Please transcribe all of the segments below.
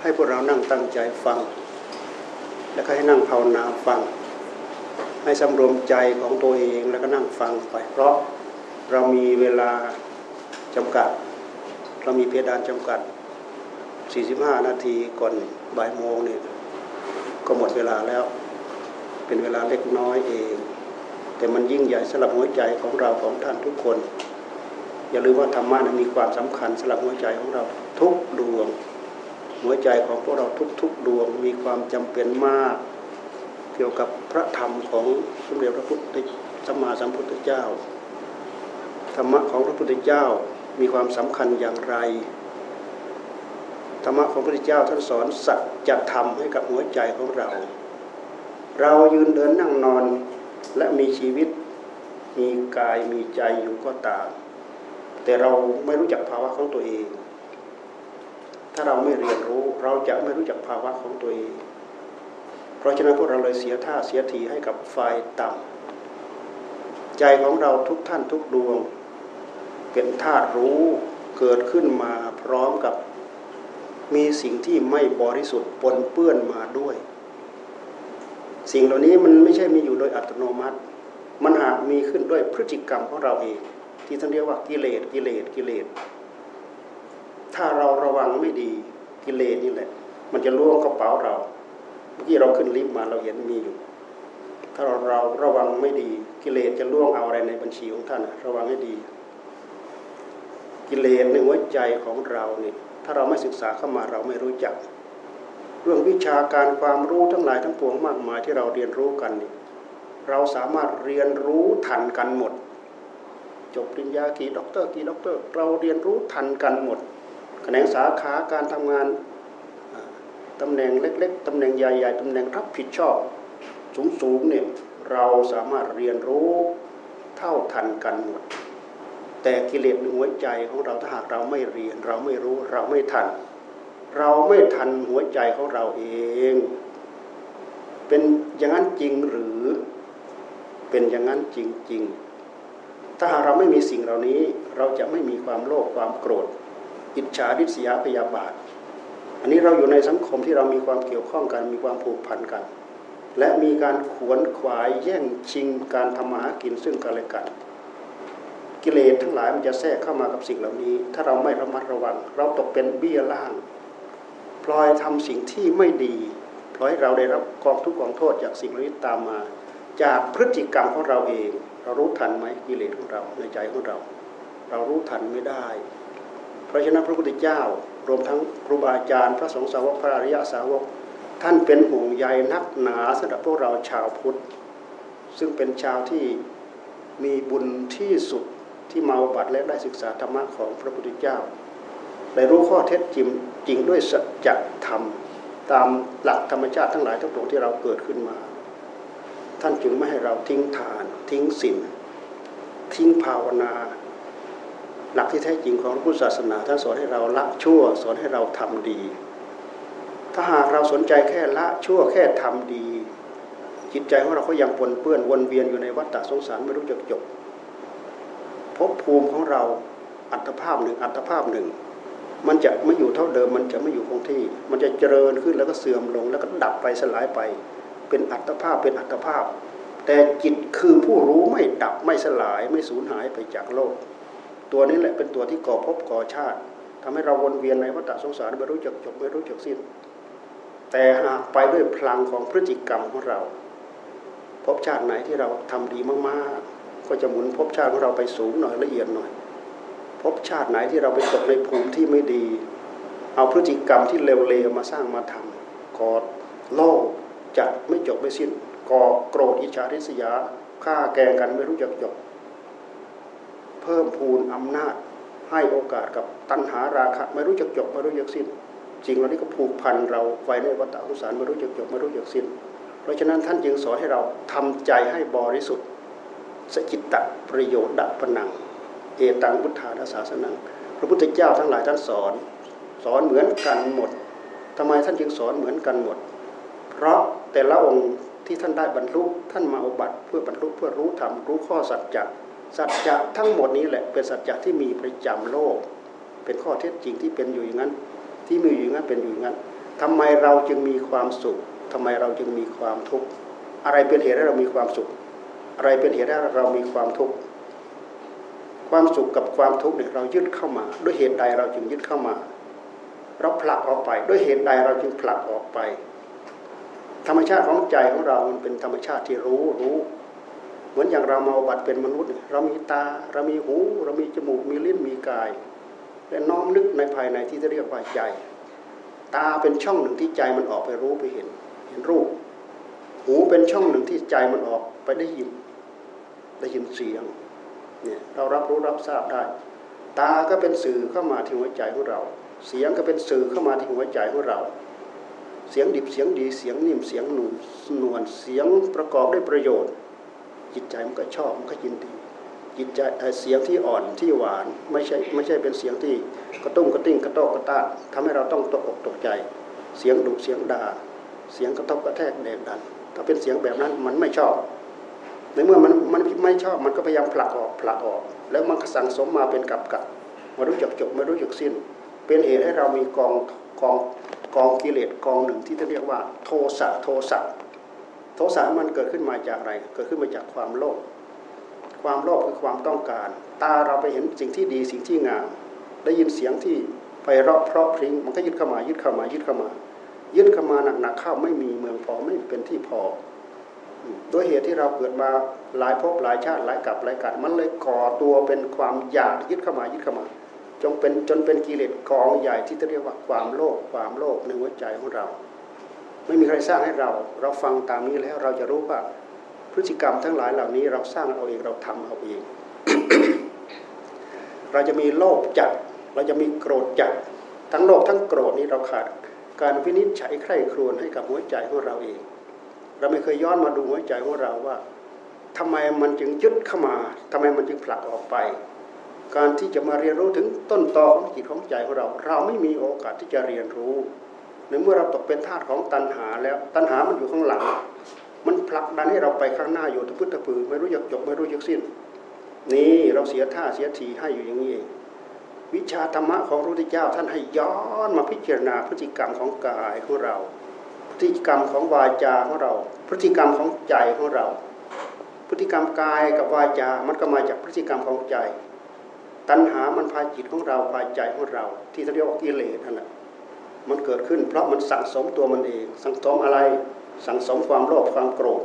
ให้พวกเรานั่งตั้งใจฟัง แล้วก็ให้นั่งภาวนาฟัง ให้สำรวมใจของตัวเองแล้วก็นั่งฟังไป เพราะเรามีเวลาจำกัด เรามีเพดานจำกัด 45 นาทีก่อนบ่ายโมงนี่ก็หมดเวลาแล้ว เป็นเวลาเล็กน้อยเอง แต่มันยิ่งใหญ่สำหรับหัวใจของเราของท่านทุกคน อย่าลืมว่าธรรมะนั้นมีความสำคัญสำหรับหัวใจของเราทุกดวง หัวใจของพวกเราทุกๆดวงมีความจำเป็นมาก เกี่ยวกับพระธรรมของสมเด็จพระพุทธสัมมาสัมพุทธเจ้า ธรรมะของพระพุทธเจ้ามีความสำคัญอย่างไร ธรรมะของพระพุทธเจ้าท่านสอนสัจธรรมให้กับหัวใจของเรา เรายืนเดินนั่งนอนและมีชีวิต มีกายมีใจอยู่ก็ตาม แต่เราไม่รู้จักภาวะของตัวเอง ถ้าเราไม่เรียนรู้เราจะไม่รู้จักภาวะของตัวเอง เพราะฉะนั้นพวกเราเลยเสียท่าเสียทีให้กับไฟต่ำใจของเราทุกท่านทุกดวง เป็นธาตุรู้เกิดขึ้นมาพร้อมกับมีสิ่งที่ไม่บริสุทธิ์ปนเปื้อนมาด้วย สิ่งเหล่านี้มันไม่ใช่มีอยู่โดยอัตโนมัติ มันหากมีขึ้นด้วยพฤติกรรมของเราเอง ที่ท่านเรียกว่ากิเลสกิเลสกิเลส ถ้าเราระวังไม่ดีกิเลสนี่แหละ มันจะล่วงกระเป๋าเราเมื่อกี้เราขึ้นลิฟต์มาเราเห็นมีอยู่ ถ้าเราเราระวังไม่ดีกิเลสจะล่วงเอาอะไรในบัญชีของท่านระวังให้ดี กิเลสในหัวใจของเราเนี่ยถ้าเราไม่ศึกษาเข้ามาเราไม่รู้จัก เรื่องวิชาการความรู้ทั้งหลายทั้งปวงมากมายที่เราเรียนรู้กันนี่เราสามารถเรียนรู้ทันกันหมด จบปริญญากี่ด็อกเตอร์กี่ด็อกเตอร์ เราเรียนรู้ทันกันหมดแขนงสาขาการทำงานตำแหน่งเล็ก ๆตำแหน่งใหญ่ๆตำแหน่งรับผิดชอบ สูงๆเนี่ยเราสามารถเรียนรู้เท่าทันกันหมด แต่กิเลสในหัวใจของเราถ้าหากเราไม่เรียน เราไม่รู้เราไม่ทัน เราไม่ทันหัวใจของเราเอง เป็นอย่างนั้นจริงหรือเป็นอย่างนั้นจริง ๆ ถ้าหากเราไม่มีสิ่งเหล่านี้ เราจะไม่มีความโลภความโกรธ อิจฉาริษยาพยาบาท อันนี้เราอยู่ในสังคมที่เรามีความเกี่ยวข้องกัน มีความผูกพันกัน และมีการขวนขวายแย่งชิงการทำมาหากินซึ่งกันและกัน กิเลสทั้งหลายมันจะแทรกเข้ามากับสิ่งเหล่านี้ ถ้าเราไม่ระมัดระวัง เราตกเป็นเบี้ยล่างพลอยทำสิ่งที่ไม่ดีพลอยเราได้รับกองทุกข์กองโทษจากสิ่งเหล่านี้ตามมา จากพฤติกรรมของเราเอง เรารู้ทันไหมกิเลสของเราในใจของเรา เรารู้ทันไม่ได้ เพราะฉะนั้นพระพุทธเจ้ารวมทั้งครูบาอาจารย์ พระสงฆ์สาวกพระอริยสาวก ท่านเป็นห่วงใยนักหนาสำหรับพวกเราชาวพุทธ ซึ่งเป็นชาวที่มีบุญที่สุดที่มาบัติและได้ศึกษาธรรมะของพระพุทธเจ้า ได้รู้ข้อเท็จจริงจริงด้วยสัจธรรม ตามหลักธรรมชาติทั้งหลายทั้งปวงที่เราเกิดขึ้นมา ท่านจึงไม่ให้เราทิ้งทาน ทิ้งศีลทิ้งภาวนา หลักที่แท้จริงของพระพุทธศาสนาท่านสอนให้เราละชั่วสอนให้เราทำดี ถ้าหากเราสนใจแค่ละชั่วแค่ทำดี จิตใจของเราก็ยังปนเปื้อนวนเวียนอยู่ในวัฏฏะสงสารไม่รู้จักจบภพภูมิของเราอัตภาพหนึ่งอัตภาพหนึ่ง มันจะไม่อยู่เท่าเดิมมันจะไม่อยู่คงที่ มันจะเจริญขึ้นแล้วก็เสื่อมลงแล้วก็ดับไปสลายไป เป็นอัตภาพเป็นอัตภาพ แต่จิตคือผู้รู้ไม่ดับไม่สลายไม่สูญหายไปจากโลก ตัวนี้แหละเป็นตัวที่ก่อภพก่อชาติทำให้เราวนเวียนในวัฏสงสารไม่รู้จักจบไม่รู้จักสิ้น แต่หากไปด้วยพลังของพฤติกรรมของเราพบชาติไหนที่เราทำดีมากๆ ก็จะหมุนภพชาติของเราไปสูงหน่อยละเอียดหน่อยภพชาติไหนที่เราไปตกในภูมิที่ไม่ดี เอาพฤติกรรมที่เลวๆมาสร้างมาทำกอดโลก จัดไม่จบไม่สิ้นก่อโกรธอิจฉาริษยาฆ่าแกงกันไม่รู้จักจบ เพิ่มพูนอำนาจให้โอกาสกับตัณหาราคะไม่รู้จักจบไม่รู้จักสิ้นจริงเหล่านี้ก็ผูกพันเราไว้ในวัฏสงสารไม่รู้จักจบไม่รู้จักสิ้น เพราะฉะนั้นท่านจึงสอนให้เราทำใจให้บริสุทธิ์ สจิตตประโยชน์ดับปนัง เอตังพุทธานาศาสนัง พระพุทธเจ้าทั้งหลายท่านสอน สอนเหมือนกันหมดทำไมท่านจึงสอนเหมือนกันหมด เพราะ แต่ละองค์ที่ท่านได้บรรลุท่านมาอุบัติเพื่อบรรลุเพื่อรู้ธรรมรู้ข้อสัจจะสัจจะทั้งหมดนี้แหละเป็นสัจจะที่มีประจำโลก เป็นข้อเท็จจริงที่เป็นอยู่อย่างนั้น ที่มีอยู่อย่างนั้นเป็นอยู่อย่างนั้นทำไมเราจึงมีความสุขทำไมเราจึงมีความทุกข์อะไรเป็นเหตุให้เรามีความสุข อะไรเป็นเหตุให้เรามีความทุกข์ความสุขกับความทุกข์เนี่ยเรายึดเข้ามา ด้วยเหตุใดเราจึงยึดเข้ามา เราผลักออกไป ด้วยเหตุใดเราจึงผลักออกไป ธรรมชาติของใจของเรา มันเป็นธรรมชาติที่รู้รู้ เหมือนอย่างเรามาบัติเป็นมนุษย์ เรามีตา เรามีหู เรามีจมูก มีลิ้น มีกาย และน้อมนึกในภายในที่เรียกว่าใจ ตาเป็นช่องหนึ่งที่ใจมันออกไปรู้ไปเห็น เห็นรูป หูเป็นช่องหนึ่งที่ใจมันออกไปได้ยิน ได้ยินเสียง เนี่ยเรารับรู้รับทราบได้ ตาก็เป็นสื่อเข้ามาที่หัวใจของเรา เสียงก็เป็นสื่อเข้ามาที่หัวใจของเรา เสียงดิบเสียงดีเสียงนิ่มเสียงหนุนนวลเสียงประกอบด้วยประโยชน์ จิตใจมันก็ชอบมันก็ยินดีจิตใจเสียงที่อ่อนที่หวานไม่ใช่ไม่ใช่เป็นเสียงที่กระตุ้งกระติ้งกระโตกกระตากทำให้เราต้องตกอกตกใจ เสียงดุเสียงด่าเสียงกระทบกระแทกแดกดันถ้าเป็นเสียงแบบนั้นมันไม่ชอบในเมื่อมันมันไม่ชอบมันก็พยายามผลักออกผลักออก แล้วมันสั่งสมมาเป็นกับกับมารู้จักจบไม่รู้จักสิ้น เป็นเหตุให้เรามีกองกอง กองกิเลสกองหนึ่งที่เรียกว่า โทสะโทสะโทสะมันเกิดขึ้นมาจากอะไร เกิดขึ้นมาจากความโลภความโลภคือความต้องการ ตาเราไปเห็นสิ่งที่ดีสิ่งที่งาม ได้ยินเสียงที่ไพเราะเพราะพริ้งมันก็ยึดเข้ามายึดเข้ามายึดเข้ามา ยึดเข้ามาหนักๆเข้าไม่มีเมืองพอไม่เป็นที่พอด้วยเหตุที่เราเกิดมาหลายภพหลายชาติหลายกับหลายกันมันเลยก่อตัวเป็นความอยากยึดเข้ามายึดเข้ามา จงเป็นจนเป็นกิเลสกองใหญ่ที่เรียกว่าความโลภความโลภในหัวใจของเรา ไม่มีใครสร้างให้เรา เราฟังตามนี้แล้วเราจะรู้ว่าพฤติกรรมทั้งหลายเหล่านี้เราสร้างเอาเองเราทำเอาเอง เราจะมีโลภจัด เราจะมีโกรธจัด ทั้งโลภทั้งโกรธนี้เราขาด การวินิจฉัยใคร่ครวญให้กับหัวใจของเราเอง เราไม่เคยย้อนมาดูหัวใจของเราว่าทำไมมันจึงยึดเข้ามาทำไมมันจึงผลักออกไป การที่จะมาเรียนรู้ถึงต้นตอของจิตของใจของเรา เราไม่มีโอกาสที่จะเรียนรู้ ในเมื่อเราตกเป็นทาสของตัณหาแล้วตัณหามันอยู่ข้างหลัง มันผลักดันให้เราไปข้างหน้าอยู่ทุพุทธปือไม่รู้จักจบไม่รู้จักสิ้น นี่เราเสียท่าเสียทีให้อยู่อย่างนี้เองวิชาธรรมะของพระพุทธเจ้าท่านให้ย้อนมาพิจารณาพฤติกรรมของกายของเรา พฤติกรรมของวาจาของเรา พฤติกรรมของใจของเรา พฤติกรรมกายกับวาจา มันก็มาจากพฤติกรรมของใจ ตัณหามันพาจิตของเราพาใจของเรา ที่เรียกว่ากิเลสนั่นแหละมันเกิดขึ้น เพราะมันสั่งสมตัวมันเอง สั่งสมอะไร สั่งสมความโลภความโกรธ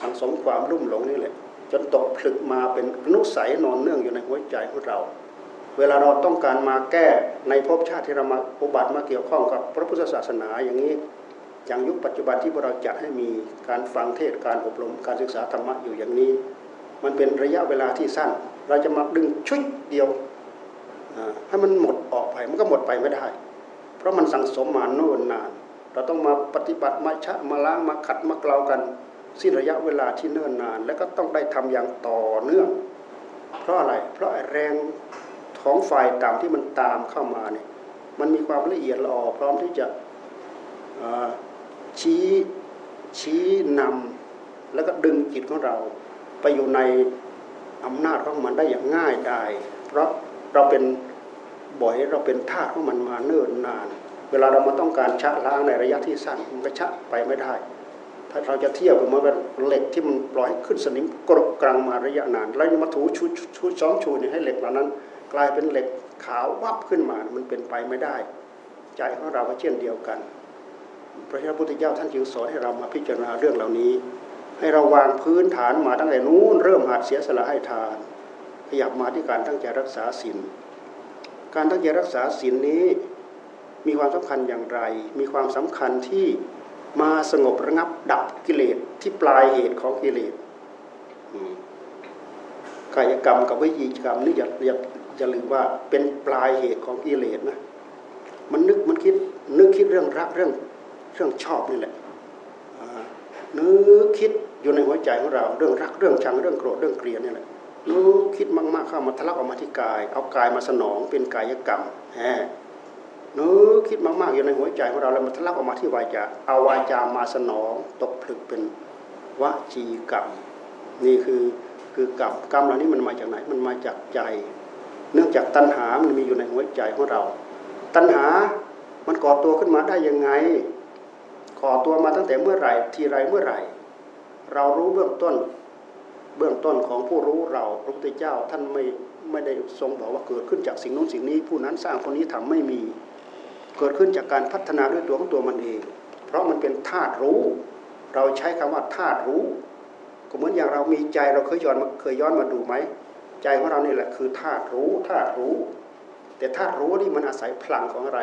สั่งสมความรุ่มหลงนี่แหละ จนตกผลึกมาเป็นอนุสัยนอนเนื่องอยู่ในหัวใจของเรา เวลาเราต้องการมาแก้ในภพชาติที่เรามาอุบัติมาเกี่ยวข้องกับพระพุทธศาสนาอย่างนี้อย่างยุคปัจจุบันที่พวกเราจัดให้มีการฟังเทศการอบรมการศึกษาธรรมะอยู่อย่างนี้ มันเป็นระยะเวลาที่สั้น เราจะมาดึงชุดเดียวให้มันหมดออกไปมันก็หมดไปไม่ได้ เพราะมันสั่งสมมาโน่นนาน เราต้องมาปฏิบัติมาชะมาล้างมาขัดมาเกลากันสิ้นระยะเวลาที่เนิ่นนาน แล้วก็ต้องได้ทำอย่างต่อเนื่อง เพราะอะไร เพราะแรงของฝ่ายต่ำที่มันตามเข้ามาเนี่ยมันมีความละเอียดละออพร้อมที่จะชี้ชี้นำแล้วก็ดึงจิตของเราไปอยู่ใน อำนาจของมันได้อย่างง่ายได้เพราะเราเป็นบ่อยเราเป็นทาสของมันมาเนิ่นนาน เวลาเรามาต้องการชะล้างในระยะที่สั้นมันก็ชะไปไม่ได้ ถ้าเราจะเทียบกับมันเป็นเหล็กที่มันปล่อยขึ้นสนิมกรบกลางมาระยะนาน แล้วมาถูชูชูช้อมชูนี่ให้เหล็กเหล่านั้น กลายเป็นเหล็กขาววับขึ้นมามันเป็นไปไม่ได้ ใจของเราก็เช่นเดียวกันพระพุทธเจ้าท่านจึงสอนให้เรามาพิจารณาเรื่องเหล่านี้ ให้เราวางพื้นฐานมาตั้งแต่นู้นเริ่มหัดเสียสละให้ทาน ขยับมาที่การตั้งใจรักษาศีลการตั้งใจรักษาศีลนี้มีความสำคัญอย่างไร มีความสำคัญที่มาสงบระงับดับกิเลสที่ปลายเหตุของกิเลสกายกรรมกับวิจีกรรมนี่อย่าอย่าอย่าลืมว่าเป็นปลายเหตุของกิเลสนะ มันนึกมันคิดนึกคิดเรื่องรักเรื่องเรื่องชอบนี่แหละนึกคิด อยู่ในหัวใจของเราเรื่องรักเรื่องชังเรื่องโกรธเรื่องเกลียดนี่แหละนึกคิดมากๆเข้ามาทะลักออกมาที่กาย เอากายมาสนองเป็นกายกรรมแหมนึกคิดมากๆอยู่ในหัวใจของเราแล้วมันทะลักออกมาที่วาจาเอาวาจามาสนองตกผลึกเป็นวจีกรรม นี่คือคือกรรมกรรมเหล่านี้มันมาจากไหนมันมาจากใจ เนื่องจากตัณหามันมีอยู่ในหัวใจของเรา ตัณหามันก่อตัวขึ้นมาได้ยังไงก่อตัวมาตั้งแต่เมื่อไหร่ทีไรเมื่อไหร่ เรารู้เบื้องต้น เบื้องต้นของผู้รู้เราพระพุทธเจ้าท่านไม่ไม่ได้ทรงบอกว่าเกิดขึ้นจากสิ่งนู้นสิ่งนี้ ผู้นั้นสร้างคนนี้ทำไม่มี เกิดขึ้นจากการพัฒนาด้วยตัวของตัวมันเอง เพราะมันเป็นธาตุรู้ เราใช้คำว่าธาตุรู้ ก็เหมือนอย่างเรามีใจเราเคยย้อนเคยย้อนมาดูไหมใจของเรานี่แหละคือธาตุรู้ธาตุรู้ แต่ธาตุรู้นี่มันอาศัยพลังของอะไร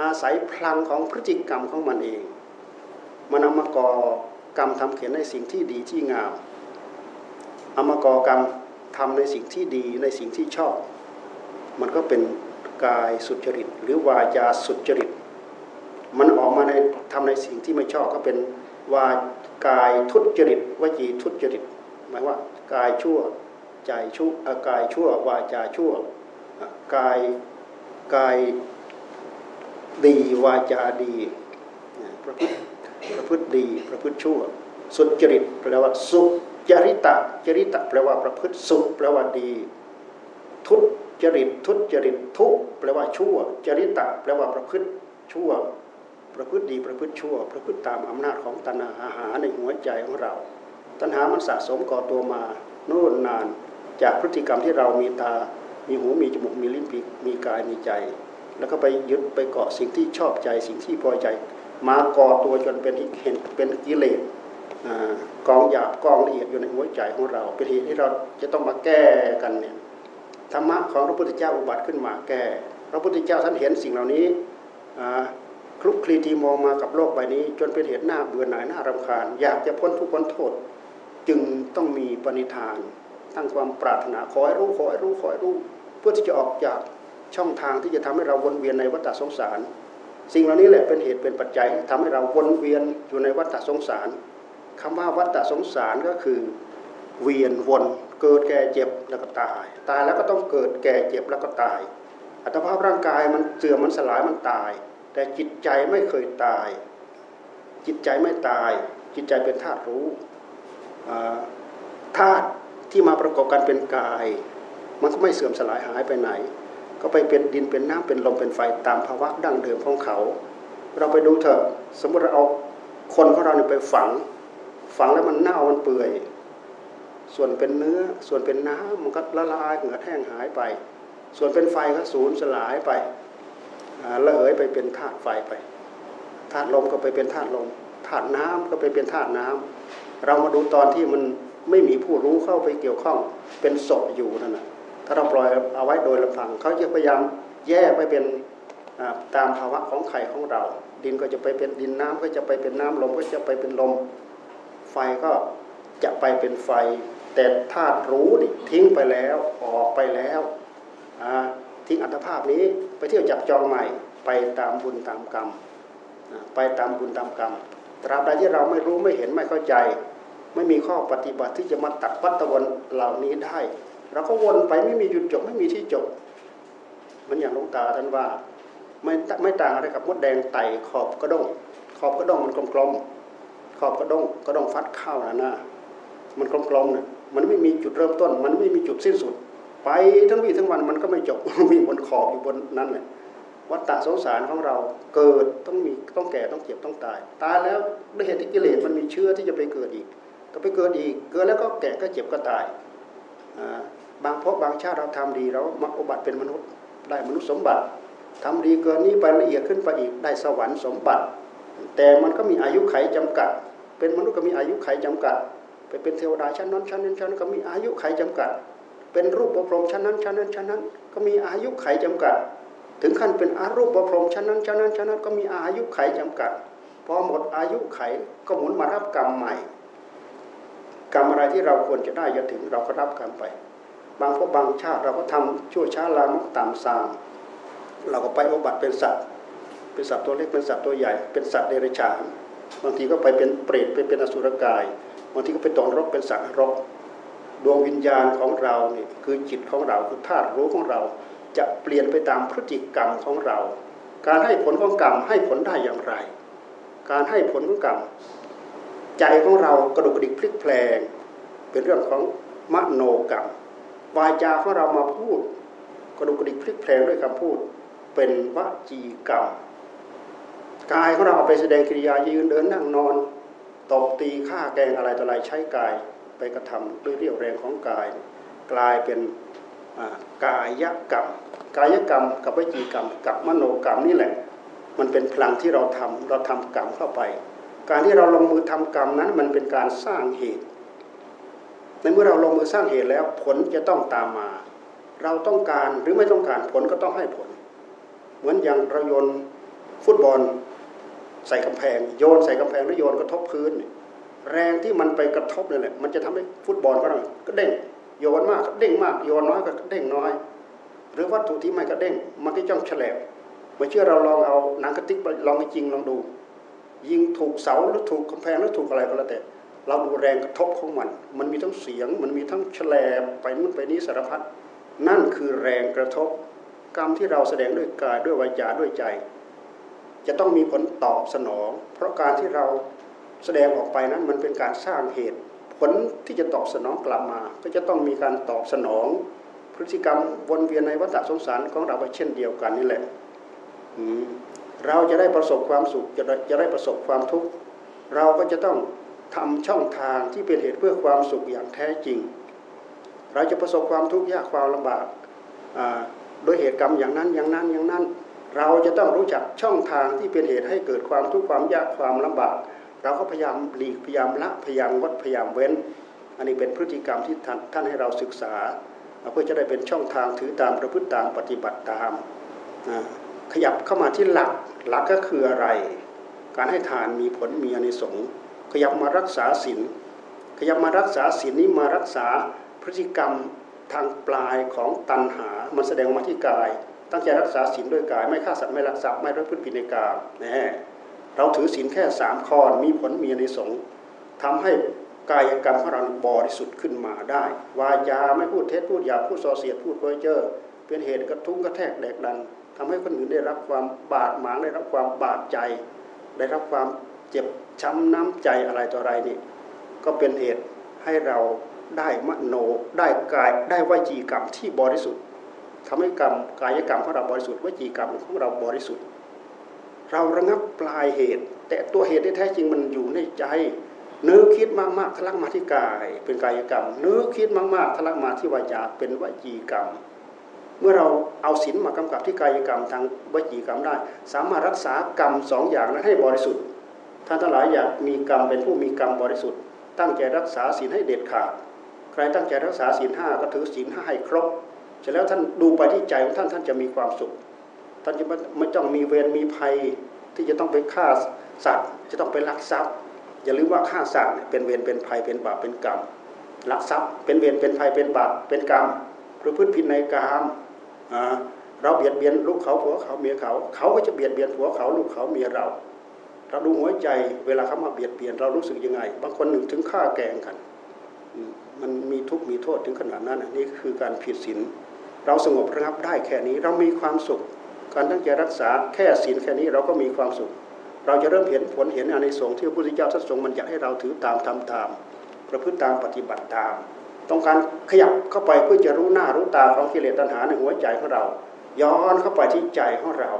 อาศัยพลังของพฤติกรรมของมันเอง มันเอามาก่อ กรรมทำเขียนในสิ่งที่ดีที่งามเอามาก่อกรรมทำในสิ่งที่ดีในสิ่งที่ชอบ มันก็เป็นกายสุจริต หรือวาจาสุจริต มันออกมาในทำในสิ่งที่ไม่ชอบก็เป็นวากายทุจริตวจีทุจริต หมายว่ากายชั่วใจชั่วกายชั่ววาจาชั่วกายกายดีวาจาดีประพฤติ ประพฤติดี ประพฤติชั่ว สุจริตแปลว่าสุจริตะจริตะแปลว่าประพฤติสุแปลว่าดี ทุจริตทุจริตทุแปลว่าชั่ว จริตะแปลว่าประพฤติชั่ว ประพฤติดีประพฤติชั่ว ประพฤติตามอำนาจของตัณหาหาในหัวใจของเรา ตัณหามันสะสมก่อตัวมาโน่นนาน จากพฤติกรรมที่เรามีตา มีหูมีจมูกมีลิ้นมีกายมีใจ แล้วก็ไปยึดไปเกาะสิ่งที่ชอบใจสิ่งที่พอใจ มาก่อตัวจนเป็นเห็นเป็นกิเลสกองหยาบกองละเอียดอยู่ในหัวใจของเรา เป็นเหตุที่เราจะต้องมาแก้กันเนี่ยธรรมะของพระพุทธเจ้าอุบัติขึ้นมาแก้พระพุทธเจ้าท่านเห็นสิ่งเหล่านี้คลุกคลีทีมองมากับโลกใบนี้ จนเป็นเหตุหน้าเบื่อหน่ายหน้ารำคาญ อยากจะพ้นทุกข์พ้นโทษ จึงต้องมีปณิธาน ตั้งความปรารถนาขอให้รู้ขอให้รู้ขอให้รู้ เพื่อที่จะออกจากช่องทางที่จะทำให้เราวนเวียนในวัฏสงสาร สิ่งเหล่านี้แหละเป็นเหตุเป็นปัจจัยทำให้เราวนเวียนอยู่ในวัฏสงสารคำว่าวัฏสงสารก็คือเวียนวนเกิดแก่เจ็บแล้วก็ตาย ตายแล้วก็ต้องเกิดแก่เจ็บแล้วก็ตาย อัตภาพร่างกายมันเสื่อมมันสลายมันตาย แต่จิตใจไม่เคยตาย จิตใจไม่ตาย จิตใจเป็นธาตุรู้ธาตุที่มาประกอบกันเป็นกาย มันก็ไม่เสื่อมสลายหายไปไหน ก็ไปเป็นดินเป็นน้ำเป็นลมเป็นไฟตามภาวะดั้งเดิมของเขา เราไปดูเถอะสมมติเราเอาคนของเราเนี่ยไปฝัง ฝังแล้วมันเน่ามันเปื่อย ส่วนเป็นเนื้อส่วนเป็นน้ำมันก็ละลายเหือดแห้งหายไป ส่วนเป็นไฟก็สูญสลายไปละเหยไปเป็นธาตุไฟไปธาตุลมก็ไปเป็นธาตุลมธาตุน้ำก็ไปเป็นธาตุน้ำเรามาดูตอนที่มันไม่มีผู้รู้เข้าไปเกี่ยวข้องเป็นศพอยู่นั่นแหะ ถ้าเราปล่อยเอาไว้โดยลำพังเขาจะพยายามแยกไปเป็นตามภาวะของไข่ของเรา ดินก็จะไปเป็นดินน้ำก็จะไปเป็นน้ำลมก็จะไปเป็นลม ไฟก็จะไปเป็นไฟ แต่ธาตุรู้ดิทิ้งไปแล้วออกไปแล้วทิ้งอัตภาพนี้ไปเที่ยวจับจองใหม่ไปตามบุญตามกรรมไปตามบุญตามกรรมตราบใดที่เราไม่รู้ไม่เห็นไม่เข้าใจ ไม่มีข้อปฏิบัติที่จะมาตัดวัตวนเหล่านี้ได้ เราก็วนไปไม่มีหยุดจบไม่มีที่จบ มันอย่างลงตาท่านว่า ไม่ไม่ต่างอะไรกับมดแดงไต่ขอบกระด้งขอบกระด้งมันกลมๆขอบกระด้งกระด้งฟัดเข้านะนะมันกลมๆนะมันไม่มีจุดเริ่มต้น มันไม่มีจุดสิ้นสุด ไปทั้งวี่ทั้งวันมันก็ไม่จบมีบนขอบอยู่บนนั้นเลยวัฏฏะสงสารของเราเกิดต้องมีต้องแก่ต้องเจ็บต้องตาย ตายแล้วด้วยเหตุที่กิเลสมันมีเชื้อที่จะไปเกิดอีก ก็ไปเกิดอีก เกิดแล้วก็แก่ก็เจ็บก็ตาย บางพบบางชาติเราทำดีเรามาอุบัติเป็นมนุษย์ได้มนุษย์สมบัติทำดีเกินนี้ไปละเอียดขึ้นไปอีกได้สวรรค์สมบัติ แต่มันก็มีอายุไขจำกัด เป็นมนุษย์ก็มีอายุไขจำกัด ไปเป็นเทวดาชั้นนั้นชั้นนั้นชั้นนั้นก็มีอายุไขจำกัด เป็นรูปประพรมชั้นนั้นชั้นนั้นชั้นนั้น ก็มีอายุไขจำกัด ถึงขั้นเป็นอารูปประพรมชั้นนั้นชั้นนั้นชั้นนั้นก็มีอายุไขจำกัดพอหมดอายุไขก็หมุนมารับกรรมใหม่ กรรมอะไรที่เราควรจะได้จะถึงเราก็รับกรรมไป บางพบบางชาติเราก็ทำชั่วช้าลามกตามสามเราก็ไปอบัติเป็นสัตว์ เป็นสัตว์ตัวเล็กเป็นสัตว์ตัวใหญ่ เป็นสัตว์เดรัจฉานบางทีก็ไปเป็นเปรตไปเป็นอสุรกายบางทีก็ไปตกนรกเป็นสัตว์รกดวงวิญญาณของเราเนี่ยคือจิตของเราคือธาตุรู้ของเราจะเปลี่ยนไปตามพฤติกรรมของเรา การให้ผลของกรรมให้ผลได้อย่างไร การให้ผลของกรรมใจของเรากระดุกกระดิกพลิกแปลง เป็นเรื่องของมโนกรรม วาจาของเรามาพูดกระดุกกระดิกพลิกแพลงด้วยคำพูด เป็นวจีกรรมกายของเราเอาไปแสดงกิริยายืนเดินนั่งนอนตบตีฆ่าแกงอะไรต่ออะไรใช้กายไปกระทำด้วยเรี่ยวแรงของกาย กลายเป็นกายกรรม กายกรรมกับวิจีกรรม กับมโนกรรมนี่แหละ มันเป็นพลังที่เราทำเราทำกรรมเข้าไป การที่เราลงมือทำกรรมนั้นมันเป็นการสร้างเหตุ ในเมื่อเราลงมือสร้างเหตุแล้วผลจะต้องตามมา เราต้องการหรือไม่ต้องการผลก็ต้องให้ผล เหมือนอย่างเราโยนฟุตบอล ใส่กำแพง โยนใส่กำแพงแล้วโยนกระทบพื้น แรงที่มันไปกระทบนั่นแหละมันจะทำให้ฟุตบอลก็เราก็เด้งโยนมากก็เด้งมากโยนน้อยก็เด้งน้อย หรือวัตถุที่ไม่กระเด้งมันก็จ้องแฉลบไม่เชื่อเราลองเอาหนังกระติกลองจริงลองดู ยิงถูกเสาหรือถูกกำแพงหรือถูกอะไรก็แล้วแต่ เราดูแรงกระทบของมัน มันมีทั้งเสียง มันมีทั้งแฉลบไปนู่นไปนี้สารพัด นั่นคือแรงกระทบ กรรมที่เราแสดงด้วยกายด้วยวาจาด้วยใจ จะต้องมีผลตอบสนอง เพราะการที่เราแสดงออกไปนั้นมันเป็นการสร้างเหตุ ผลที่จะตอบสนองกลับมา ก็จะต้องมีการตอบสนอง พฤติกรรมวนเวียนในวัฏสงสารของเราไปเช่นเดียวกันนี่แหละเราจะได้ประสบความสุขจะจะได้ประสบความทุกข์เราก็จะต้อง ทำช่องทางที่เป็นเหตุเพื่อความสุขอย่างแท้จริง เราจะประสบความทุกข์ยากความลำบากโดยเหตุกรรมอย่างนั้นอย่างนั้นอย่างนั้น เราจะต้องรู้จักช่องทางที่เป็นเหตุให้เกิดความทุกข์ความยากความลำบาก เราก็พยายามหลีกพยายามละพยายามวัดพยายามเว้น อันนี้เป็นพฤติกรรมที่ท่านานให้เราศึกษา เพื่อจะได้เป็นช่องทางถือตามประพฤติตามปฏิบัติตาม ขยับเข้ามาที่หลักหลักก็คืออะไร การให้ทานมีผลมีอนิสงส์ ยับมารักษาศีลขยับมารักษาศีลนี้มารักษาพฤติกรรมทางปลายของตัณหา มันแสดงมาที่กาย ตั้งใจรักษาศีลด้วยกาย ไม่ฆ่าสัตว์ไม่ลักทรัพย์ไม่รักพฤติผิดในกามนะเราถือศีลแค่สามข้อมีผลมีในสงทำให้กายกรรมของเราบริสุทธิ์ขึ้นมาได้ วาจาไม่พูดเท็จพูดหยาพูดส่อเสียดพูดเพ้อเจ้อเป็นเหตุกระทุ้งกระแทกแดกดันทำให้คนอื่นได้รับความบาดหมางได้รับความบาดใจ ได้รับความ เจ็บช้ำน้ำใจอะไรต่ออะไรนี่ก็เป็นเหตุให้เราได้มโนได้กายได้วจีกรรมที่บริสุทธิ์ทำให้กรรมกายกรรมของเราบริสุทธิ์วจีกรรมของเราบริสุทธิ์ เราระงับปลายเหตุ แต่ตัวเหตุที่แท้จริงมันอยู่ในใจเนึกคิดมากๆทะลักมาที่กาย เป็นกายกรรมเนึกคิดมากๆทะลักมาที่วาจาเป็นวจีกรรม เมื่อเราเอาศีลมากำกับที่กายกรรมทางวจีกรรมได้ สามารถรักษากรรมสองอย่างนั้นให้บริสุทธิ์ ท่านทั้งหลายอยากมีกรรมเป็นผู้มีกรรมบริสุทธิ์ ตั้งใจรักษาศีลให้เด็ดขาด ใครตั้งใจรักษาศีลห้าก็ถือศีลห้าให้ครบเสร็จแล้วท่านดูไปที่ใจของท่านท่านจะมีความสุข ท่านจะไม่ต้องมีเวรมีภัยที่จะต้องไปฆ่าสัตว์ จะต้องไปลักทรัพย์ อย่าลืมว่าฆ่าสัตว์เป็นเวรเป็นภัยเป็นบาปเป็นกรรมลักทรัพย์เป็นเวรเป็นภัยเป็นบาปเป็นกรรมประพฤติผิดในกรรมเราเบียดเบียนลูกเขาผัวเขาเมียเขา เขาก็จะเบียดเบียนผัวเขาลูกเขาเมียเรา เราดูหัวใจเวลาเขามาเบียดเบียนเรารู้สึกยังไง บางคนหนึ่งถึงฆ่าแกงกัน มันมีทุกข์มีโทษถึงขนาดนั้นนี่คือการผิดศีลเราสงบระงับได้แค่นี้เรามีความสุข การตั้งใจรักษาแค่ศีลแค่นี้เราก็มีความสุข เราจะเริ่มเห็นผลเห็นอานิสงส์ที่พระพุทธเจ้าท่านทรงมันอยากให้เราถือตามทำตาม ประพฤติตามปฏิบัติตาม ต้องการขยับเข้าไปเพื่อจะรู้หน้ารู้ตาของกิเลสตัณหาในหัวใจของเรา ย้อนเข้าไปที่ใจของเรา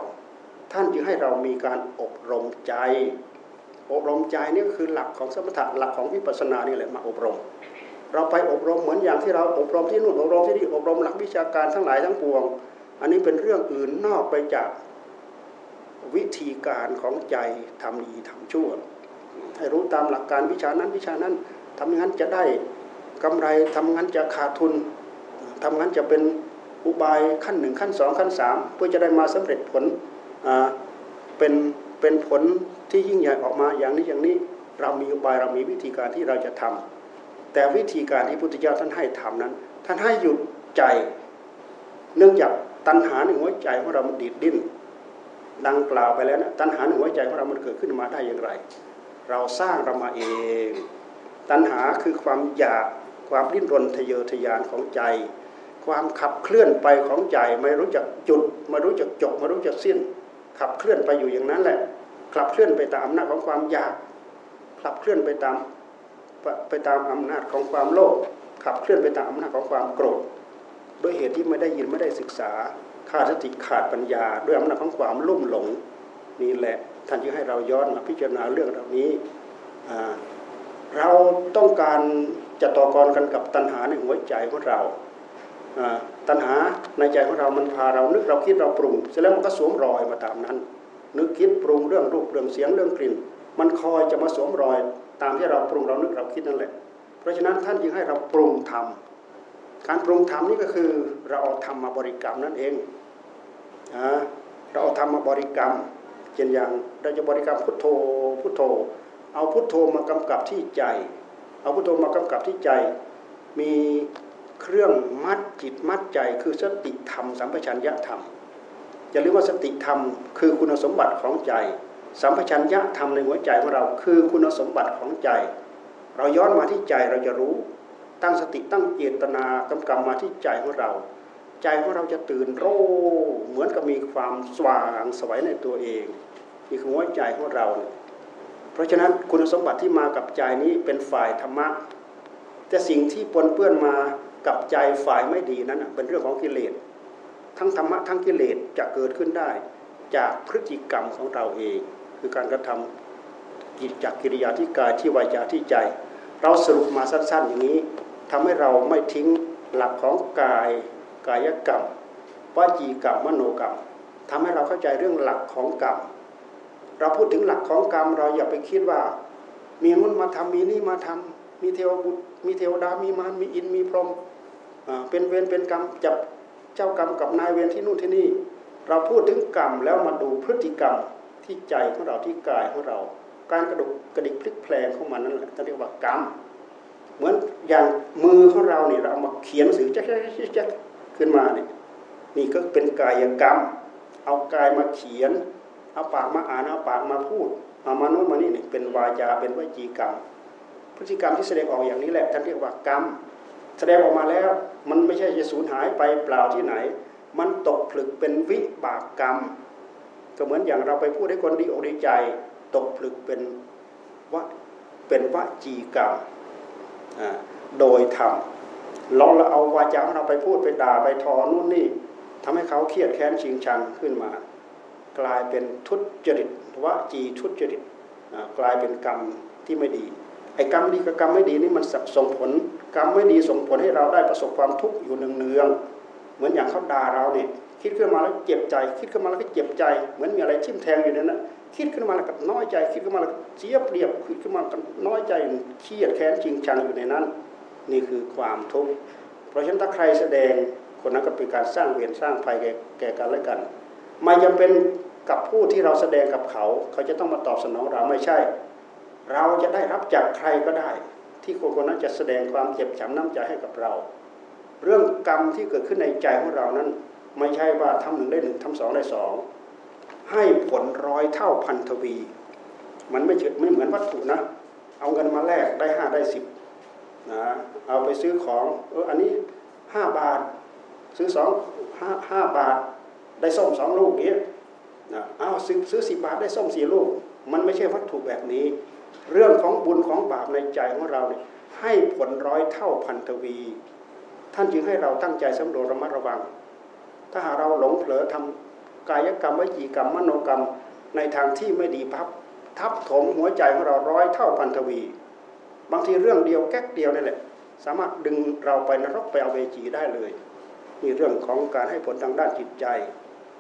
ท่านจึงให้เรามีการอบรมใจ อบรมใจนี่คือหลักของสมถะหลักของวิปัสสนานี่แหละมาอบรม เราไปอบรมเหมือนอย่างที่เราอบรมที่นู่นอบรมที่นี่อบรมหลักวิชาการทั้งหลายทั้งปวง อันนี้เป็นเรื่องอื่นนอกไปจากวิธีการของใจทำดีทำชั่ว ให้รู้ตามหลักการวิชานั้นวิชานั้นทำงั้นจะได้กำไรทำงั้นจะขาดทุนทำงั้นจะเป็นอุบายขั้นหนึ่งขั้นสองขั้นสามเพื่อจะได้มาสำเร็จผล เป็นเป็นผลที่ยิ่งใหญ่ออกมาอย่างนี้อย่างนี้เรามีอุบายเรามีวิธีการที่เราจะทำแต่วิธีการที่พุทธเจ้าท่านให้ทำนั้น ท่านให้หยุดใจ เนื่องจากตัณหาในหัวใจของเรามันดิดดิ้นดังกล่าวไปแล้วนะตัณหาในหัวใจของเรามันเกิดขึ้นมาได้อย่างไร เราสร้างเรามาเอง ตัณหาคือความอยากความดิ้นรนทะเยอทะยานของใจ ความขับเคลื่อนไปของใจไม่รู้จักจุดไม่รู้จักจบไม่รู้จักสิ้น ขับเคลื่อนไปอยู่อย่างนั้นแหละขับเคลื่อนไปตามอำนาจของความอยากขับเคลื่อนไปตามไปตามอำนาจของความโลภขับเคลื่อนไปตามอำนาจของความโกรธด้วยเหตุที่ไม่ได้ยินไม่ได้ศึกษาขาดสติขาดปัญญา ด้วยอำนาจของความลุ่มหลงนี่แหละท่านจึงให้เราย้อนมาพิจารณาเรื่องเหล่านี้ เราต้องการจะต่อกรกันกับตัณหาในหัวใจของเรา ตัณหาในใจของเรามันพาเรานึกเราคิดเราปรุงเสร็จแล้วมันก็สวมรอยมาตามนั้น นึกคิดปรุงเรื่องรูปเรื่องเสียงเรื่องกลิ่น มันคอยจะมาสวมรอยตามที่เราปรุงเรานึกเราคิดนั่นแหละ เพราะฉะนั้นท่านจึงให้เราปรุงทำการปรุงทำนี่ก็คือเราเอาทำมาบริกรรมนั่นเองเราเอาทำมาบริกรรมเช่นอย่างเราจะบริกรรมพุทโธพุทโธ เอาพุทโธมากำกับที่ใจ เอาพุทโธมากำกับที่ใจ มี เครื่องมัดจิตมัดใจคือสติธรรม สัมปชัญญะธรรมอย่าลืมว่าสติธรรมคือคุณสมบัติของใจ สัมปชัญญะธรรมในหัวใจของเราคือคุณสมบัติของใจ เราย้อนมาที่ใจเราจะรู้ ตั้งสติตั้งเจตนากำกับมาที่ใจของเรา ใจของเราจะตื่นโรเหมือนกับมีความสว่างสวยในตัวเองนี่คือหัวใจของเราเนี่ยเพราะฉะนั้นคุณสมบัติที่มากับใจนี้เป็นฝ่ายธรรมะแต่สิ่งที่ปนเปื้อนมา กับใจฝ่ายไม่ดีนั้นเป็นเรื่องของกิเลสทั้งธรรมะทั้งกิเลสจะเกิดขึ้นได้ จากพฤติกรรมของเราเอง คือการกระทำกิจจากกิริยาที่กายที่วาจาที่ใจ เราสรุปมาสั้นๆอย่างนี้ทำให้เราไม่ทิ้งหลักของกายกายกรรมวจีกรรมมโนกรรมทำให้เราเข้าใจเรื่องหลักของกรรมเราพูดถึงหลักของกรรม เราอย่าไปคิดว่า มีนู้นมาทำมีนี่มาทำมีเทวบุตรมีเทวดามีมารมีอินมีพรหม เป็นเวรเป็นกรรมจับเจ้ากรรมกับนายเวรที่นู่นที่นี่ เราพูดถึงกรรมแล้วมาดูพฤติกรรมที่ใจของเราที่กายของเรา การกระดุกกระดิกพลิกแพลงของมันนั่นแหละเรียกว่ากรรมเหมือนอย่างมือของเราเนี่ยเราเอามาเขียนสื่อจ๊กจ๊กขึ้นมาเนี่ยนี่ก็เป็นกายกรรม เอากายมาเขียน เอาปากมาอ่านเอาปากมาพูดเอามาโน้นมานี่เนี่ยเป็นวาจาเป็นวิจีกรรม พฤติกรรมที่แสดงออกอย่างนี้แหละท่านเรียกว่ากรรม แสดงออกมาแล้วมันไม่ใช่จะสูญหายไปเปล่าที่ไหน มันตกผลึกเป็นวิบากกรรม ก็เหมือนอย่างเราไปพูดให้คนดีอกดีใจ ตกผลึกเป็นวะเป็นวจีกรรมโดยธรรมลองเราเอาวาจาของเราไปพูดไปด่าไปทอนู่นนี่ทำให้เขาเครียดแค้นชิงชังขึ้นมา กลายเป็นทุจริตวจีทุจริตกลายเป็นกรรมที่ไม่ดีไอ้กรรมดีกับกรรมไม่ดีนี่มันส่งผล กรรมไม่ดีส่งผลให้เราได้ประสบความทุกข์อยู่เนืองๆเหมือนอย่างเขาด่าเราเนี่ยคิดขึ้นมาแล้วเจ็บใจ คิดขึ้นมาแล้วก็เจ็บใจ เหมือนมีอะไรทิ่มแทงอยู่นั่นนะคิดขึ้นมาแล้วก็น้อยใจ คิดขึ้นมาแล้วเสียเปรียบคิดขึ้นมาก็น้อยใจเครียดแค้นจริงชังอยู่ในนั้น นี่คือความทุกข์เพราะฉะนั้นถ้าใครแสดงคนนั้นก็เป็นการสร้างเวรสร้างภัยแก่กันและกันไม่จำเป็นกับผู้ที่เราแสดงกับเขา เขาจะต้องมาตอบสนองเราไม่ใช่ เราจะได้รับจากใครก็ได้ ที่คนคนนั้นจะแสดงความเจ็บช้ำน้ำใจให้กับเรา เรื่องกรรมที่เกิดขึ้นในใจของเรานั้น ไม่ใช่ว่าทำหนึ่งได้หนึ่งทำสองได้สองให้ผลร้อยเท่าพันทวี มันไม่เฉดไม่เหมือนวัตถุนะ เอาเงินมาแลกได้ห้าได้สิบนะเอาไปซื้อของเอออันนี้ห้าบาท ซื้อสองห้าห้าบาท ได้ส้มสองลูกเนี้ยนะอ้าวซื้อซื้อสิบาทได้ส้มสี่ลูก มันไม่ใช่วัตถุแบบนี้ เรื่องของบุญของบาปในใจของเราเนี่ยให้ผลร้อยเท่าพันทวี ท่านจึงให้เราตั้งใจสำรวจระมัดระวัง ถ้าหากเราหลงเผลอทำกายกรรมวิจีกรรมมโนกรรมในทางที่ไม่ดีพับทับถมหัวใจของเราร้อยเท่าพันทวี บางทีเรื่องเดียวแก๊กเดียวนี่แหละ สามารถดึงเราไปนรกไปเอาเวจีได้เลยมีเรื่องของการให้ผลทางด้านจิตใจ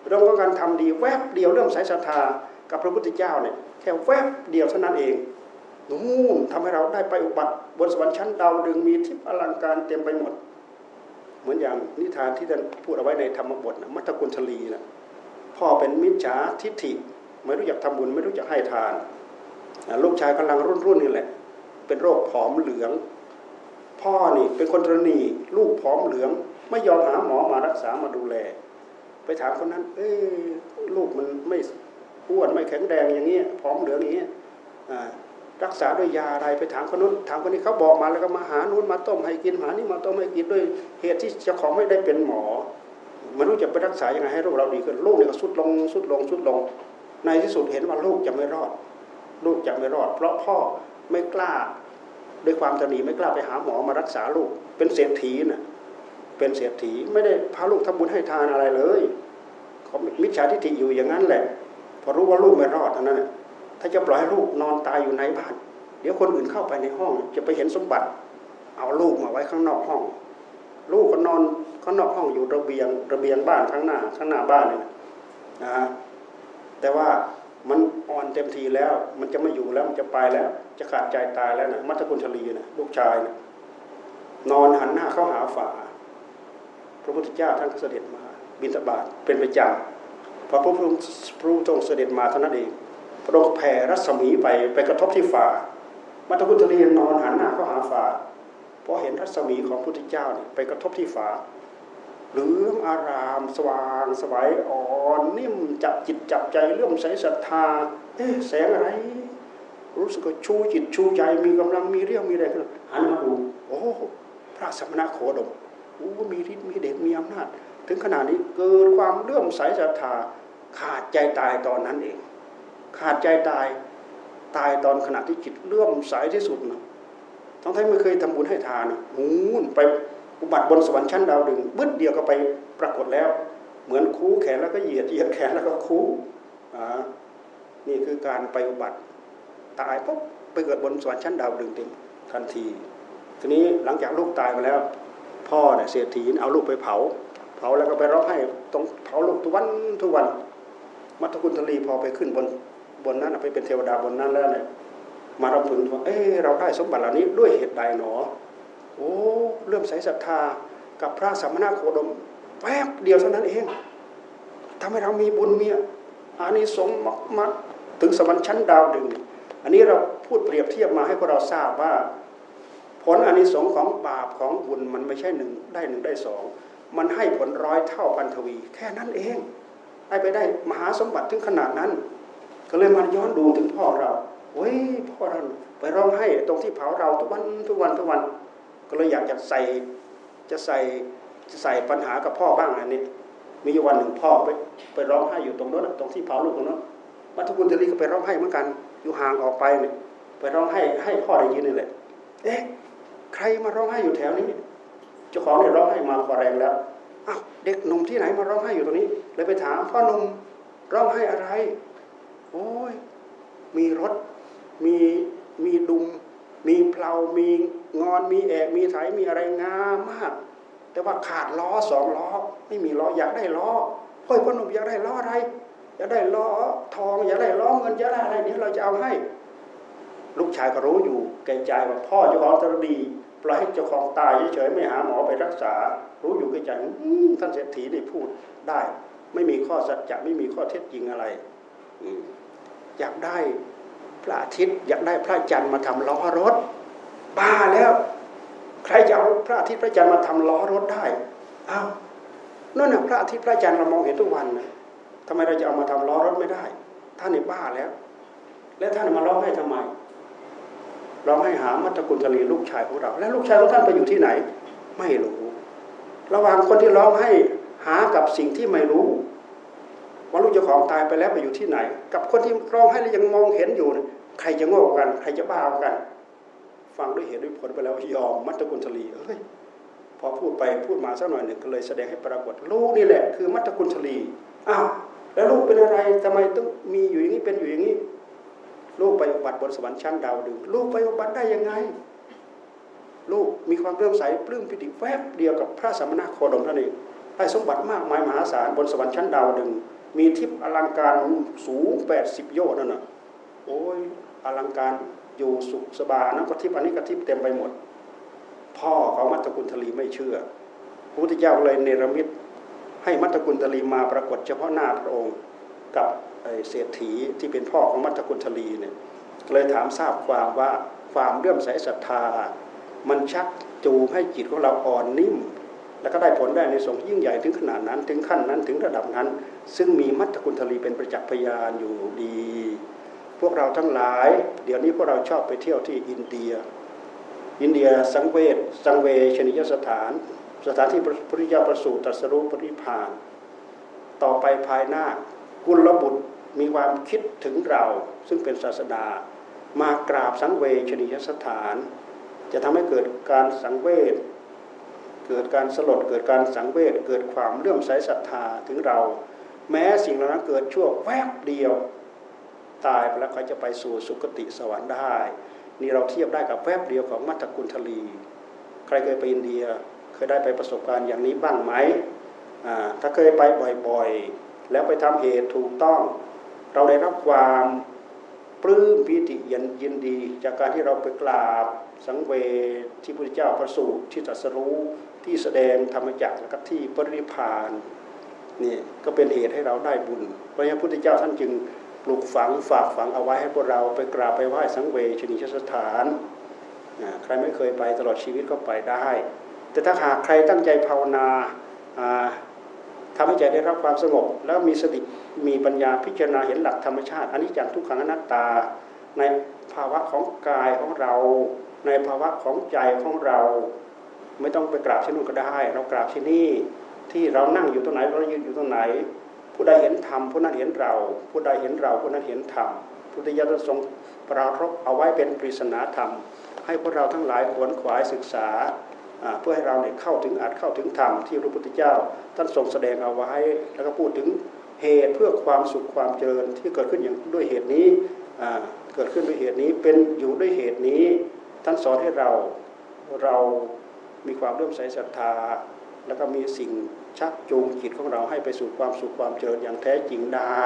เรื่องของการทำดีแวบเดียวเรื่องสายศรัทธากับพระพุทธเจ้าเนี่ยแค่แวบเดียวเท่านั้นเอง นู่นทำให้เราได้ไปอุบัติบนสวรรค์ชั้นดาวดึงมีทิพย์อลังการเต็มไปหมด เหมือนอย่างนิทานที่ท่านพูดเอาไว้ในธรรมบทนะมัทกุลชลีนะพ่อเป็นมิจฉาทิฏฐิไม่รู้จักทำบุญไม่รู้จักให้ทานลูกชายกำลังรุ่นรุ่นนี่แหละ เป็นโรคผอมเหลือง พ่อนี่เป็นคนตรณีลูกผอมเหลือง ไม่ยอมหาหมอมารักษามาดูแล ไปถามคนนั้น เอ้ลูกมันไม่อ้วนไม่แข็งแรงอย่างเงี้ยผอมเหลืองอย่างเงี้ย รักษาด้วยยาอะไรไปถามคนนู้นถามคนนี้เขาบอกมาแล้วก็มาหานู้นมาต้มให้กินหานี่มาต้มให้กินด้วยเหตุที่เจ้าของไม่ได้เป็นหมอมันรู้จะไปรักษายังไงให้โรคเราดีขึ้นลูกนี่ก็สุดลงสุดลงสุดลง ในที่สุดเห็นว่าลูกจะไม่รอด ลูกจะไม่รอด เพราะพ่อไม่กล้าด้วยความตนีไม่กล้าไปหาหมอมารักษาลูก เป็นเศรษฐีน่ะเป็นเศรษฐีไม่ได้พาลูกทำบุญให้ทานอะไรเลยเขามิจฉาทิฏฐิอยู่อย่างนั้นแหละ พอรู้ว่าลูกไม่รอดเท่านั้น ถ้าจะปล่อยให้ลูกนอนตายอยู่ในบ้าน เดี๋ยวคนอื่นเข้าไปในห้อง จะไปเห็นสมบัติ เอาลูกมาไว้ข้างนอกห้อง ลูกก็นอนข้างนอกห้องอยู่ระเบียงระเบียงบ้านข้างหน้าข้างหน้าบ้านเลยนะแต่ว่ามันอ่อนเต็มทีแล้ว มันจะไม่อยู่แล้วมันจะไปแล้ว จะขาดใจตายแล้วนะมัตตกุลชลีนะลูกชายนะนอนหันหน้าเข้าหาฝาพระพุทธเจ้าท่านก็เสด็จมา บิณฑบาตเป็นประจำพอพระพุทธพระองค์เสด็จมาเท่านั้นเอง พระองค์แผ่รัศมีไปไปกระทบที่ฝามัตตกุลชลีนอนหันหน้าเข้าหาฝาพอเห็นรัศมีของพระพุทธเจ้าเนี่ยไปกระทบที่ฝาเหลืองอาราม สว่างสวัยอ่อนนิ่มจับจิตจับใจเรื่อมใสศรัทธาเอ๊ะแสงอะไร รู้สึกว่าชูจิตชูใจมีกำลังมีเรี่ยวมีแรงหันมาดูโอ้พระสมณะโคดมโอ้มีฤทธิ์มีเดชมีอำนาจ ถึงขนาดนี้เกิดความเลื่อมใสศรัทธาขาดใจตายตอนนั้นเอง ขาดใจตายตายตอนขณะที่จิตเลื่อมใสที่สุดนะทั้งที่ไม่เคยทำบุญให้ทานหูนไปอุบัติบนสวรรค์ชั้นดาวดึงบึ้ดเดียวก็ไปปรากฏแล้ว เหมือนคูแขนแล้วก็เหยียดเหยียดแขนแล้วก็คูอ่านี่คือการไปอุบัติตายปุ๊บไปเกิดบนสวรรค์ชั้นดาวดึงเต็มทันที ทีนี้หลังจากลูกตายไปแล้ว พ่อเนี่ยเสียทีเอาลูกไปเผา เผาแล้วก็ไปร้องให้ต้องเผาลูกทุกวันทุกวัน มัทกุลทลีพอไปขึ้นบน บนนั้นไปเป็นเทวดาบนนั้นแล้วเนี่ยมารำพึงว่าเออเราได้สมบัติเหล่านี้ด้วยเหตุใดหนอ โอ้เริ่มใส่ศรัทธากับพระสัมมาโคดมแป๊บเดียวเท่านั้นเองทำให้เรามีบุญเมียอานิสงส์มาถึงสวรรค์ชั้นดาวดึง อันนี้เราพูดเปรียบเทียบมาให้พวกเราทราบว่า ผลอานิสงส์ของบาปของบุญมันไม่ใช่หนึ่งได้หนึ่งได้สองมันให้ผลร้อยเท่าพันทวี แค่นั้นเองได้ไปได้มหาสมบัติถึงขนาดนั้น ก็เลยมาย้อนดูถึงพ่อเราเฮ้ยพ่อเราไปร้องให้ตรงที่เผาเราทุกวันทุกวันทุกวัน ก็เลยอยากจะใส่จะใส่จะใส่ปัญหากับพ่อบ้างอันนี้มีวันหนึ่งพ่อไปไปร้องไห้อยู่ตรงนั้นตรงที่เผาลูกตรงนั้นมัทุกุลเทลีก็ไปร้องไห้เหมือนกัน อยู่ห่างออกไปเนี่ยไปร้องไห้ให้พ่อได้ยินนี่แหละเอ๊ะใครมาร้องไห้อยู่แถวนี้เจ้าของเนี่ยร้องไห้มาพอแรงแล้วอ้าวเด็กหนุ่มที่ไหนมาร้องไห้อยู่ตรงนี้เลยไปถามพ่อหนุ่มร้องไห้อะไร โอ้ยมีรถมีมีดุม มีเพลามีงอนมีแอกมีไถมีอะไรงามมาก แต่ว่าขาดล้อสองล้อ ไม่มีล้ออยากได้ล้อเฮ้ยพ่อหนุ่มอยากได้ล้ออะไรอยากได้ล้อทองอยากได้ล้อเงินอยากได้อะไรเดี๋ยวเราจะเอาให้ ลูกชายก็รู้อยู่แก่ใจว่าพ่อเจ้าของตรดีปล่อยให้เจ้าของตายเฉยๆไม่หาหมอไปรักษา รู้อยู่แก่ใจท่านเศรษฐีได้พูดได้ ไม่มีข้อสัจจะไม่มีข้อเท็จจริงอะไร อ อยากได้พระอาทิตย์อยากได้พระจันทร์มาทำล้อรถ บ้าแล้ว ใครจะเอาพระอาทิตย์พระจันทร์มาทำล้อรถได้เอ้านั่นน่ะพระอาทิตย์พระจันทร์เรามองเห็นทุกวันนะทำไมเราจะเอามาทำล้อรถไม่ได้ ท่านนี่บ้าแล้ว แล้วท่านมาร้องให้ทำไมร้องให้หามัตตกุลทลีลูกชายของเรา แล้วลูกชายของท่านไปอยู่ที่ไหน ไม่รู้ ระหว่างคนที่ร้องให้หากับสิ่งที่ไม่รู้ ว่าลูกเจ้าของตายไปแล้วไปอยู่ที่ไหน กับคนที่ร้องให้แล้วยังมองเห็นอยู่ใครจะโง่กัน ใครจะบ้ากัน ฟังด้วยเหตุด้วยผลไปแล้วยอมมัตตกุลทลีเอ้ยพอพูดไปพูดมาสักหน่อยหนึ่งก็เลยแสดงให้ปรากฏลูกนี่แหละคือมัตตกุลทลีอ้าวแล้วลูกเป็นอะไรทำไมต้องมีอยู่อย่างนี้เป็นอยู่อย่างนี้ ลูกไปอุบัติบนสวรรค์ชั้นดาวดึงลูกไปอุบัติได้ยังไง ลูกมีความเริ่อมใสปลื้มปิติแวบเดียวกับพระสมณโคดมท่านเองได้สมบัติมากมายมหาศาลบนสวรรค์ชั้นดาวดึง มีทิพย์อลังการสูงแปดสิบโยชน์นั่นน่ะโอ้ยอลังการอยู่สุขสบายนั่นก็ทิพย์อันนี้ก็ทิพย์เต็มไปหมด พ่อของมัตตกุลทลีไม่เชื่อพระพุทธเจ้าเลยเนรมิตให้มัตตกุลทลีมาปรากฏเฉพาะหน้าพระองค์กับเศรษฐีที่เป็นพ่อของมัตตกุลทลีเนี่ยเลยถามทราบความว่าความเลื่อมใสศรัทธา มันชักจูงให้จิตของเราอ่อนนิ่ม แล้วก็ได้ผลได้ในสงยิ่งใหญ่ถึงขนาดนั้น ถึงขั้นนั้นถึงระดับนั้น ซึ่งมีมัตตคุณทลีเป็นประจักษ์พยานอยู่ดี พวกเราทั้งหลาย เดี๋ยวนี้พวกเราชอบไปเที่ยวที่อินเดีย อินเดียสังเวชสังเวชนิยสถาน สถานที่พระพุทธเจ้าประสูติตรัสรู้ปริพาน ต่อไปภายหน้ากุลบุตรมีความคิดถึงเราซึ่งเป็นศาสดามากราบสังเวชนิยสถาน จะทำให้เกิดการสังเวช เกิดการสลดเกิดการสังเวชเกิดความเลื่อมใสศรัทธาถึงเรา แม้สิ่งเหล่านั้นเกิดชั่วแวบเดียว ตายไปแล้วเขาจะไปสู่สุคติสวรรค์ได้ นี่เราเทียบได้กับแวบเดียวของมัทกุลทลี ใครเคยไปอินเดียเคยได้ไปประสบการณ์อย่างนี้บ้างไหมถ้าเคยไปบ่อยๆ แล้วไปทำเหตุถูกต้อง เราได้รับความปลื้มปิติยินยินดี จากการที่เราไปกราบสังเวที่พระเจ้าประสูติที่ตรัสรู้ ที่แสดงธรรมจักรและก็ที่ปริพานนี่ก็เป็นเหตุให้เราได้บุญ เพราะฉะนั้นพระพุทธเจ้าท่านจึงปลูกฝังฝากฝังเอาไว้ให้พวกเราไปกราบไปไหว้สังเวชนิชสถานใครไม่เคยไปตลอดชีวิตก็ไปได้ แต่ถ้าหากใครตั้งใจภาวนาทำให้ใจได้รับความสงบ แล้วมีสติมีปัญญาพิจารณาเห็นหลักธรรมชาติอันนี้จังทุกขังอนัตตา ในภาวะของกายของเรา ในภาวะของใจของเรา ไม่ต้องไปกราบที่นู่นก็ได้ เรากราบที่นี่ที่เรานั่งอยู่ตรงไหนเรายืนอยู่ตรงไหน ผู้ใดเห็นธรรมผู้นั้นเห็นเรา ผู้ใดเห็นเราผู้นั้นเห็นธรรมพุทธิยถาทรงปรารบเอาไว้เป็นปริศนาธรรม ให้พวกเราทั้งหลายขวนขวายศึกษาเพื่อให้เราเนี่ยเข้าถึงอาจเข้าถึงธรรมที่พระพุทธเจ้า ท่านทรงแสดงเอาไว้ แล้วก็พูดถึงเหตุเพื่อความสุขความเจริญที่เกิดขึ้นอย่างด้วยเหตุนี้เกิดขึ้นด้วยเหตุนี้เป็นอยู่ด้วยเหตุนี้ ท่านสอนให้เราเรา มีความเริ่มใสศรัทธา แล้วก็มีสิ่งชักจูงจิตของเราให้ไปสู่ความสุขความเจริญอย่างแท้จริงได้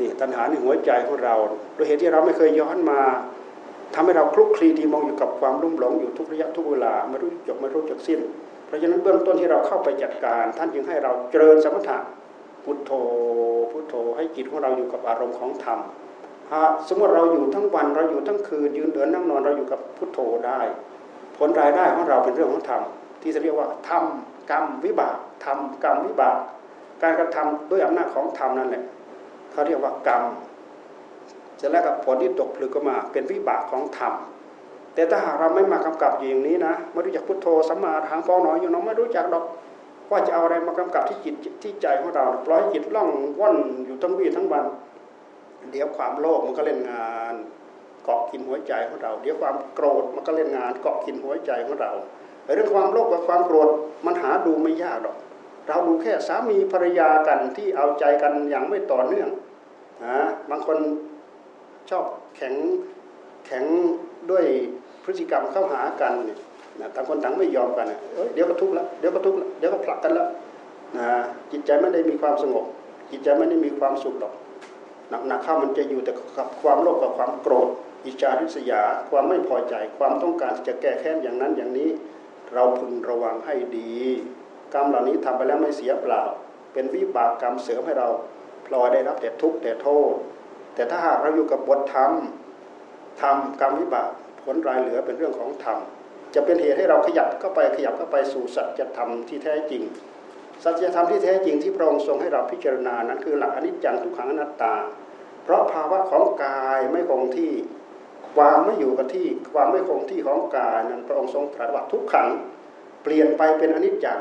นี่ตัณหาในหัวใจของเราโดยเหตุที่เราไม่เคยย้อนมาทำให้เราคลุกคลีที่มองอยู่กับความรุ่มหลงอยู่ทุกระยะทุกเวลาไม่รู้จบไม่รู้จบสิ้น เพราะฉะนั้นเบื้องต้นที่เราเข้าไปจัดการ ท่านจึงให้เราเจริญสมถะพุทโธพุทโธให้จิตของเราอยู่กับอารมณ์ของธรรมสมมติเราอยู่ทั้งวันเราอยู่ทั้งคืนยืนเดินนั่งนอนเราอยู่กับพุทโธได้ ผลรายได้ของเราเป็นเรื่องของธรรมที่จะเรียกว่าธรรมกรรมวิบากธรรมกรรมวิบาก การกระทำด้วยอำนาจของธรรมนั่นแหละเขาเรียกว่ากรรมเสร็จแล้วกับผลที่ตกผลึกออกมาเป็นวิบากของธรรมแต่ถ้าหากเราไม่มากำกับอย่างนี้นะไม่รู้จักพุทโธสัมมาทางฟองหนอยอยู่น้องไม่รู้จักดอกว่าจะเอาอะไรมากำกับที่จิตที่ใจของเราปล่อยจิตล่องว่อนอยู่ทั้งวี่ทั้งวัน เดี๋ยวความโลภมันก็เล่นงาน เกาะกินหัวใจของเรา เดี๋ยวความโกรธมันก็เล่นงานเกาะกินหัวใจของเราเรื่องความโลภกับความโกรธมันหาดูไม่ยากหรอก เราดูแค่สามีภรรยากันที่เอาใจกันอย่างไม่ต่อเนื่องนะบางคนชอบแข็งแข็งด้วยพฤติกรรมเข้าหากันเนี่ยนะต่างคนต่างไม่ยอมกันเเดี๋ยวก็ทุกข์ล้วเดี๋ยวก็ทุกข์ล้วเดี๋ยวก็ผลักกันล้วนะจิตใจไม่ได้มีความสงบ จิตใจไม่ได้มีความสุขหรอกหนักๆเข้ามันจะอยู่แต่กับความโลภกับความโกรธ อิจฉาริษยา ความไม่พอใจ ความต้องการจะแก้แค้นอย่างนั้นอย่างนี้ เราพึงระวังให้ดี กรรมเหล่านี้ทำไปแล้วไม่เสียเปล่า เป็นวิบากกรรมเสริมให้เราพลอยได้รับแต่ทุกข์แต่โทษ แต่ถ้าหากเราอยู่กับบทธรรมธรรมกรรมวิบากผลรายเหลือเป็นเรื่องของธรรมจะเป็นเหตุให้เราขยับเข้าไปขยับเข้าไปสู่สัจธรรมที่แท้จริง สัจธรรมที่แท้จริงที่พระองค์ทรงให้เราพิจารณานั้นคือหลักอนิจจังทุกขังอนัตตา เพราะภาวะของกายไม่คงที่ ความไม่อยู่กับที่ความไม่คงที่ของกายนั้นพระองค์ทรงตรัสว่าทุกขัง เปลี่ยนไปเป็นอนิจจัง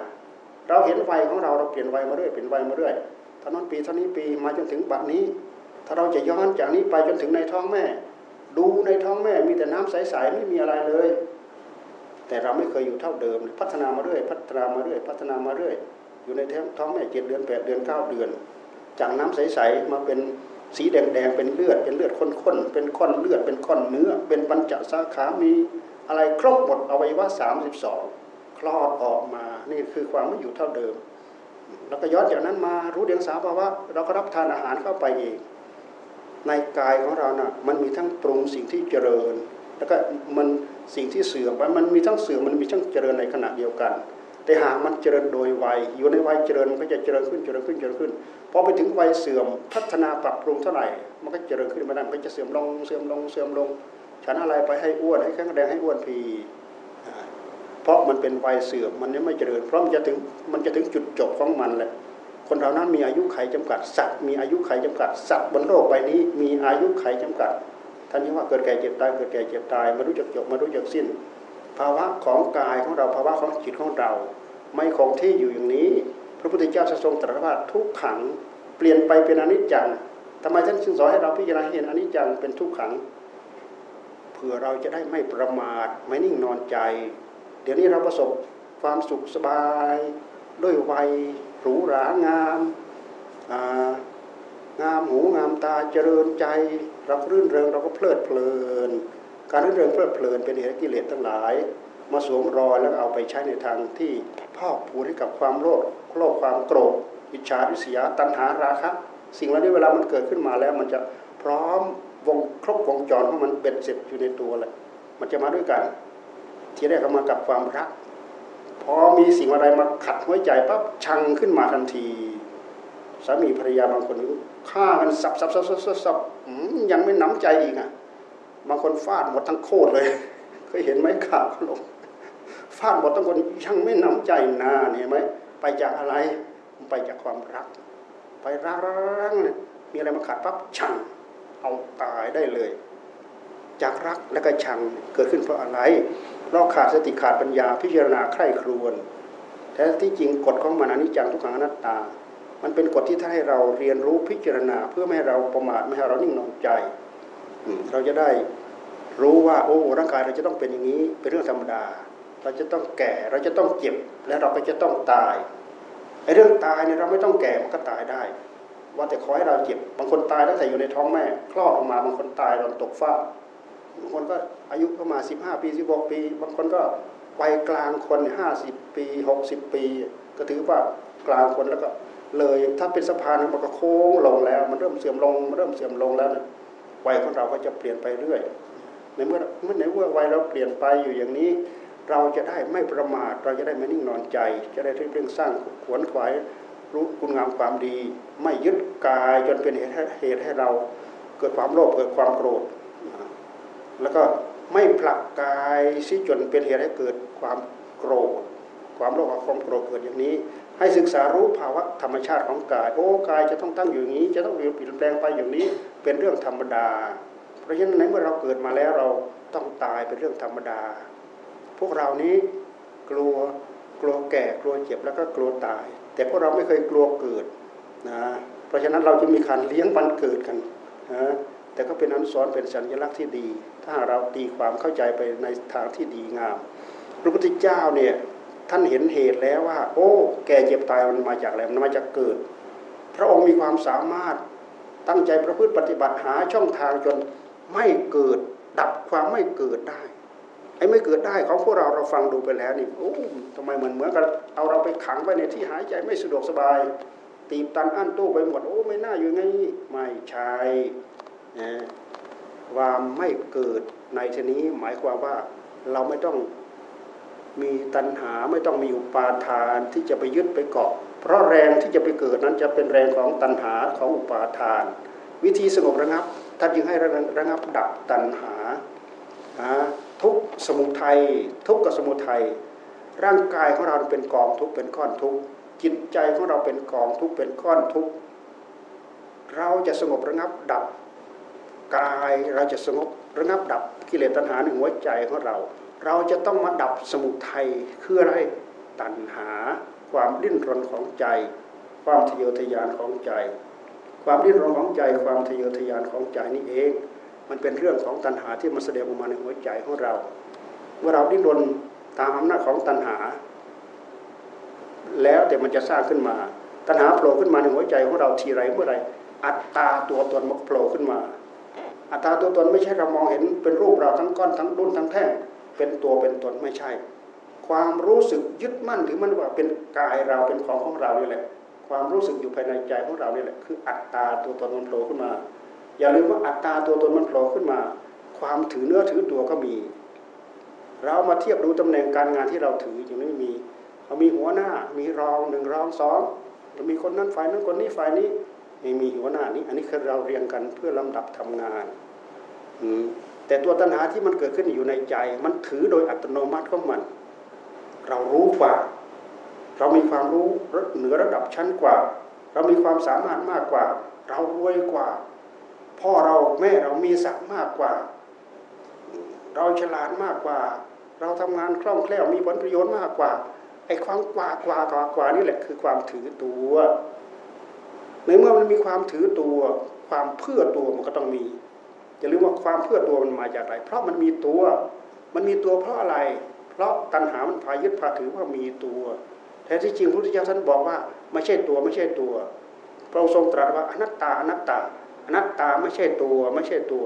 เราเห็นวัยของเราเราเปลี่ยนวัยมาเรื่อยเปลี่ยนวัยมาเรื่อยท่านั้นปีเท่านี้ปีมาจนถึงบัดนี้ ถ้าเราจะย้อนจากนี้ไปจนถึงในท้องแม่ ดูในท้องแม่มีแต่น้ำใสๆไม่มีอะไรเลย แต่เราไม่เคยอยู่เท่าเดิม พัฒนามาเรื่อย พัฒนามาเรื่อย พัฒนามาเรื่อย อยู่ในท้องแม่เจ็ดเดือนแปดเดือนเก้าเดือน จากน้ำใสๆมาเป็น สีแดงๆเป็นเลือดเป็นเลือดข้นๆเป็นก้อนเลือดเป็นก้อนเนื้อ เป็นปัญจสาขามีอะไรครบหมดเอาไว้ว่าสามสิบสองคลอดออกมา นี่คือความไม่อยู่เท่าเดิม แล้วก็ย้อนจากนั้นมารู้เดียงสาภาวะเราก็รับทานอาหารเข้าไปเอง ในกายของเรานะ่ะมันมีทั้งปรุงสิ่งที่เจริญ แล้วก็มันสิ่งที่เสื่อมไปมันมีทั้งเสื่อมมันมีทั้งเจริญในขณะเดียวกัน แต่หากมันเจริญโดยวัยอยู่ในวัยเจริญมันก็จะเจริญขึ้นเจริญขึ้นเจริญขึ้นพอไปถึงวัยเสื่อมพัฒนาปรับปรุงเท่าไหร่มันก็เจริญขึ้นมาได้มันก็จะเสื่อมลงเสื่อมลงเสื่อมลงฉันอะไรไปให้อ้วนให้แข็งแรงให้อ้วนพีเพราะมันเป็นวัยเสื่อมมันยังไม่เจริญเพราะมันจะถึงมันจะถึงจุดจบของมันแหละคนเรานั้นมีอายุไขจำกัดสัตว์มีอายุไขจำกัดสัตว์บนโลกใบนี้มีอายุไขจำกัดท่านนี้ว่าเกิดแก่เจ็บตายเกิดแก่เจ็บตายมารู้จักจบมารู้จักสิ้น ภาวะของกายของเราภาวะของจิตของเรา ไม่คงที่อยู่อย่างนี้ พระพุทธเจ้าทรงตรัสว่าทุกขังเปลี่ยนไปเป็นอนิจจังทำไมท่านจึงสอนให้เราพิจารณาเห็นอนิจจังเป็นทุกขังเพื่อเราจะได้ไม่ประมาทไม่นิ่งนอนใจ เดี๋ยวนี้เราประสบความสุขสบาย ด้วยวัยหรูหรางามงามหูงามตาเจริญใจ เรารื่นเริงเราก็เพลิดเพลิน การรื่นเริงเพลิดเพลินเป็นเหตุกิเลสทั้งหลาย มาสวมรอยแล้วเอาไปใช้ในทางที่พอกพูนให้กับความโลภโลภความโกรธอิจฉาริษยาตัณหาราคะ สิ่งเหล่านี้เวลามันเกิดขึ้นมาแล้ว มันจะพร้อมวงครบวงจรของมันเบ็ดเสร็จอยู่ในตัวแหละมันจะมาด้วยกัน ที่แรกก็มากับความรักพอมีสิ่งอะไรมาขัดหัวใจปั๊บชังขึ้นมาทันทีสามีภรรยาบางคนฆ่ากันสับสับสับสับสับสับยังไม่น้ำใจอีกอะ บางคนฟาดหมดทั้งโคตรเลย เคยเห็นไหมข่าวลงฟาดหมดทั้งคนยังไม่น้ำใจนาเนี่ยไหมไปจากอะไรไปจากความรัก ไปรักรักเนี่ยมีอะไรมาขัดปั๊บชังเอาตายได้เลย จากรักและก็ชังเกิดขึ้นเพราะอะไรเราขาดสติขาดปัญญาพิจารณาใคร่ครวญแท้ที่จริงกฎของมันอนิจจังทุกขังอนัตตา มันเป็นกฎที่ท่านให้เราเรียนรู้พิจารณา เพื่อไม่ให้เราประมาทไม่ให้เรานิ่งนอนใจ เราจะได้ รู้ว่าโอ้ร่างกายเราจะต้องเป็นอย่างนี้เป็นเรื่องธรรมดา เราจะต้องแก่เราจะต้องเจ็บและเราก็จะต้องตายไอ้เรื่องตายเนี่ยเราไม่ต้องแก่มันก็ตายได้ ว่าแต่ขอให้เราเจ็บบางคนตายตั้งแต่อยู่ในท้องแม่ คลอดออกมาบางคนตายตอนตกฟ้าบางคนก็อายุประมาณสิบห้าปีสิบหกปี บางคนก็วัยกลางคนห้าสิบปีหกสิบปี ก็ถือว่ากลางคนแล้วก็เลยถ้าเป็นสะพานมันก็โค้งลงแล้ว มันเริ่มเสื่อมลงมันเริ่มเสื่อมลงแล้วนะวัยของเราก็จะเปลี่ยนไปเรื่อย ในเมื่อเมื่อในเมื่อวัยเราเปลี่ยนไปอยู่อย่างนี้ เราจะได้ไม่ประมาท เราจะได้ไม่นิ่งนอนใจ จะได้เรื่องสร้างขวนขวายรู้คุณงามความดี ไม่ยึดกายจนเป็นเหตุเหตุให้เราเกิดความโลภเกิดความโกรธ แล้วก็ไม่ผลักกายซิจนเป็นเหตุให้เกิดความโกรธ ความโลภความโกรธเกิดอย่างนี้ ให้ศึกษารู้ภาวะธรรมชาติของกาย โอ้กายจะต้องตั้งอยู่อย่างนี้ จะต้องเปลี่ยนแปลงไปอย่างนี้เป็นเรื่องธรรมดา เพราะฉะนั้นในเมื่อเราเกิดมาแล้วเราต้องตายเป็นเรื่องธรรมดา พวกเรานี้กลัวกลัวแก่กลัวเจ็บแล้วก็กลัวตาย แต่พวกเราไม่เคยกลัวเกิดนะเพราะฉะนั้นเราจะมีการเลี้ยงวันเกิดกันนะแต่ก็เป็นอนุสรณ์เป็นสัญลักษณ์ที่ดี ถ้าเราตีความเข้าใจไปในทางที่ดีงาม พระพุทธเจ้าเนี่ยท่านเห็นเหตุแล้วว่า โอ้ แก่เจ็บตายมันมาจากอะไรมันมาจากเกิด พระองค์มีความสามารถตั้งใจประพฤติปฏิบัติหาช่องทางจน ไม่เกิดดับความไม่เกิดได้ไอ้ไม่เกิดได้ของพวกเราเราฟังดูไปแล้วนี่โอ้ทำไมเหมือนเหมือนกับเอาเราไปขังไว้ในที่หายใจไม่สะดวกสบาย ตีบตันอั้นตู้ไปหมดโอ้ไม่น่าอยู่ไงไม่ใช่ความไม่เกิดในทีนี้หมายความว่าเราไม่ต้องมีตัณหาไม่ต้องมีอุปาทานที่จะไปยึดไปเกาะ เพราะแรงที่จะไปเกิดนั้นจะเป็นแรงของตัณหาของอุปาทาน วิธีสงบระงับ ท่านจึงให้ระงับดับตัณหา ทุกสมุทัยทุกกับสมุทัยร่างกายของเราเป็นกองทุกเป็นก้อนทุกจิตใจของเราเป็นกองทุกเป็นก้อนทุกเราจะสงบระงับดับกายเราจะสงบระงับดับกิเลสตัณหาในหัวใจของเรา เราจะต้องมาดับสมุทัยคืออะไรตัณหา ความดิ้นรนของใจ ความทะเยอทะยานของใจ ความดิ้นรนของใจความทะเยอทะยานของใจนี่เอง มันเป็นเรื่องของตัณหาที่มันแสดงออกมาในหัวใจของเรา เมื่อเราดิ้นรนตามอำนาจของตัณหา แล้วแต่มันจะสร้างขึ้นมา ตัณหาโผล่ขึ้นมาในหัวใจของเราทีไรเมื่อไรอัตตาตัวตนมันโผล่ขึ้นมา อัตตาตัวตนไม่ใช่เรามองเห็นเป็นรูปเราทั้งก้อนทั้งดุนทั้งแท่งเป็นตัวเป็นตนไม่ใช่ ความรู้สึกยึดมั่นถือมันว่าเป็นกายเราเป็นของของเรานี่แหละ ความรู้สึกอยู่ภายในใจของเราเนี่แหละคืออัตตาตัวตนมันโผล่ขึ้นมา อย่าลืมว่าอัตตาตัวตนมันโผล่ขึ้นมา ความถือเนื้อถือตัวก็มี เรามาเทียบดูตำแหน่งการงานที่เราถืออย่างนี้มีเรามีหัวหน้ามีรองหนึ่งรองสองเรามีคนนั้นฝ่ายนั้นคนนี้ฝ่ายนี้ไม่มีหัวหน้านี้ อันนี้คือเราเรียงกันเพื่อลำดับทำงานแต่ตัวตัณหาที่มันเกิดขึ้นอยู่ในใจ มันถือโดยอัตโนมัติของมัน เรารู้ว่า เรามีความรู้เหนือระดับชั้นกว่า เรามีความสามารถมากกว่า เรารวยกว่า พ่อเราแม่เรามีศักดิ์มากกว่า เราฉลาดมากกว่า เราทำงานคล่องแคล่วมีผลประโยชน์มากกว่าไอ้ความกว่ากว่ากว่ากว่านี่แหละคือความถือตัวในเมื่อมันมีความถือตัว ความเพื่อตัวมันก็ต้องมีอย่าลืมว่าความเพื่อตัวมันมาจากอะไร เพราะมันมีตัว มันมีตัวเพราะอะไร เพเพราะตัณหามันพายึดพาถือว่ามีตัว แท้ที่จริงพระพุทธเจ้าท่านบอกว่าไม่ใช่ตัวไม่ใช่ตัว พระองค์ทรงตรัสว่าอนัตตาอนัตตาอนัตตาไม่ใช่ตัวไม่ใช่ตัว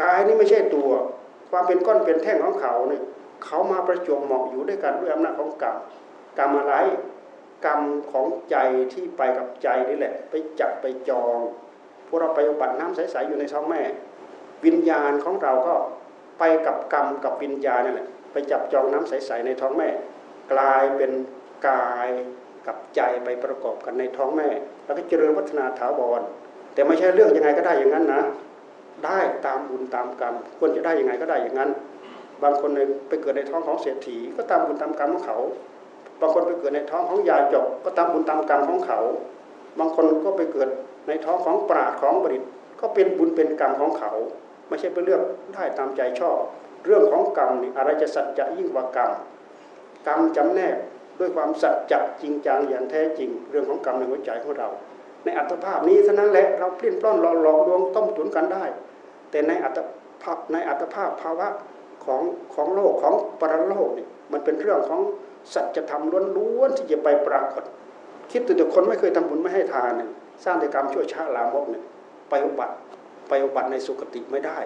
กายนี่ไม่ใช่ตัว ความเป็นก้อนเป็นแท่งของเขาเนี่ยเขามาประจวบเหมาะอยู่ด้วยกันด้วยอำนาจของกรรมกรรมอะไรกรรมของใจที่ไปกับใจนี่แหละ ไปจับไปจองพวกเราไปบัติน้ำใสๆอยู่ในท้องแม่ วิญญาณของเราก็ไปกับกรรมกับวิญญาณนั่แหละไปจับจองน้ำใสๆในท้องแม่ กลายเป็น กายกับใจไปประกอบกันในท้องแม่ แล้วก็เจริญวัฒนาถาวร แต่ไม่ใช่เรื่องยังไงก็ได้อย่างนั้นนะ ได้ตามบุญตามกรรมควรจะได้ยังไงก็ได้อย่างนั้น บางคนไปเกิดในท้องของเศรษฐี ก็ตามบุญตามกรรมของเขา บางคนไปเกิดในท้องของยาจบก็ตามบุญตามกรรมของเขา บางคนก็ไปเกิดในท้องของปราดของบริตก็เป็นบุญเป็นกรรมของเขา ไม่ใช่เป็นเรื่องได้ตามใจชอบ เรื่องของกรรมนี่อะไรจะสัจจะยิ่งกว่ากรรมกรรมจำแนก ด้วยความสัจจะจริงจังอย่างแท้จริง เรื่องของกรรมในหัวใจของเรา ในอัตภาพนี้เท่านั้นแหละเราเปลี่ยนปล้อนหลอกหลอกลวงต้มตุนกันได้ แต่ในอัตภาพในอัตภาพภาวะของของโลกของปรโลกนี่มันเป็นเรื่องของสัจธรรมล้วนๆที่จะไปปรากฏ คิดแต่คนไม่เคยทำบุญไม่ให้ทานเนี่ยสร้างแต่กรรมชั่วช้าลามกเนี่ยไปอุบัติไปอุบัติในสุคติไม่ได้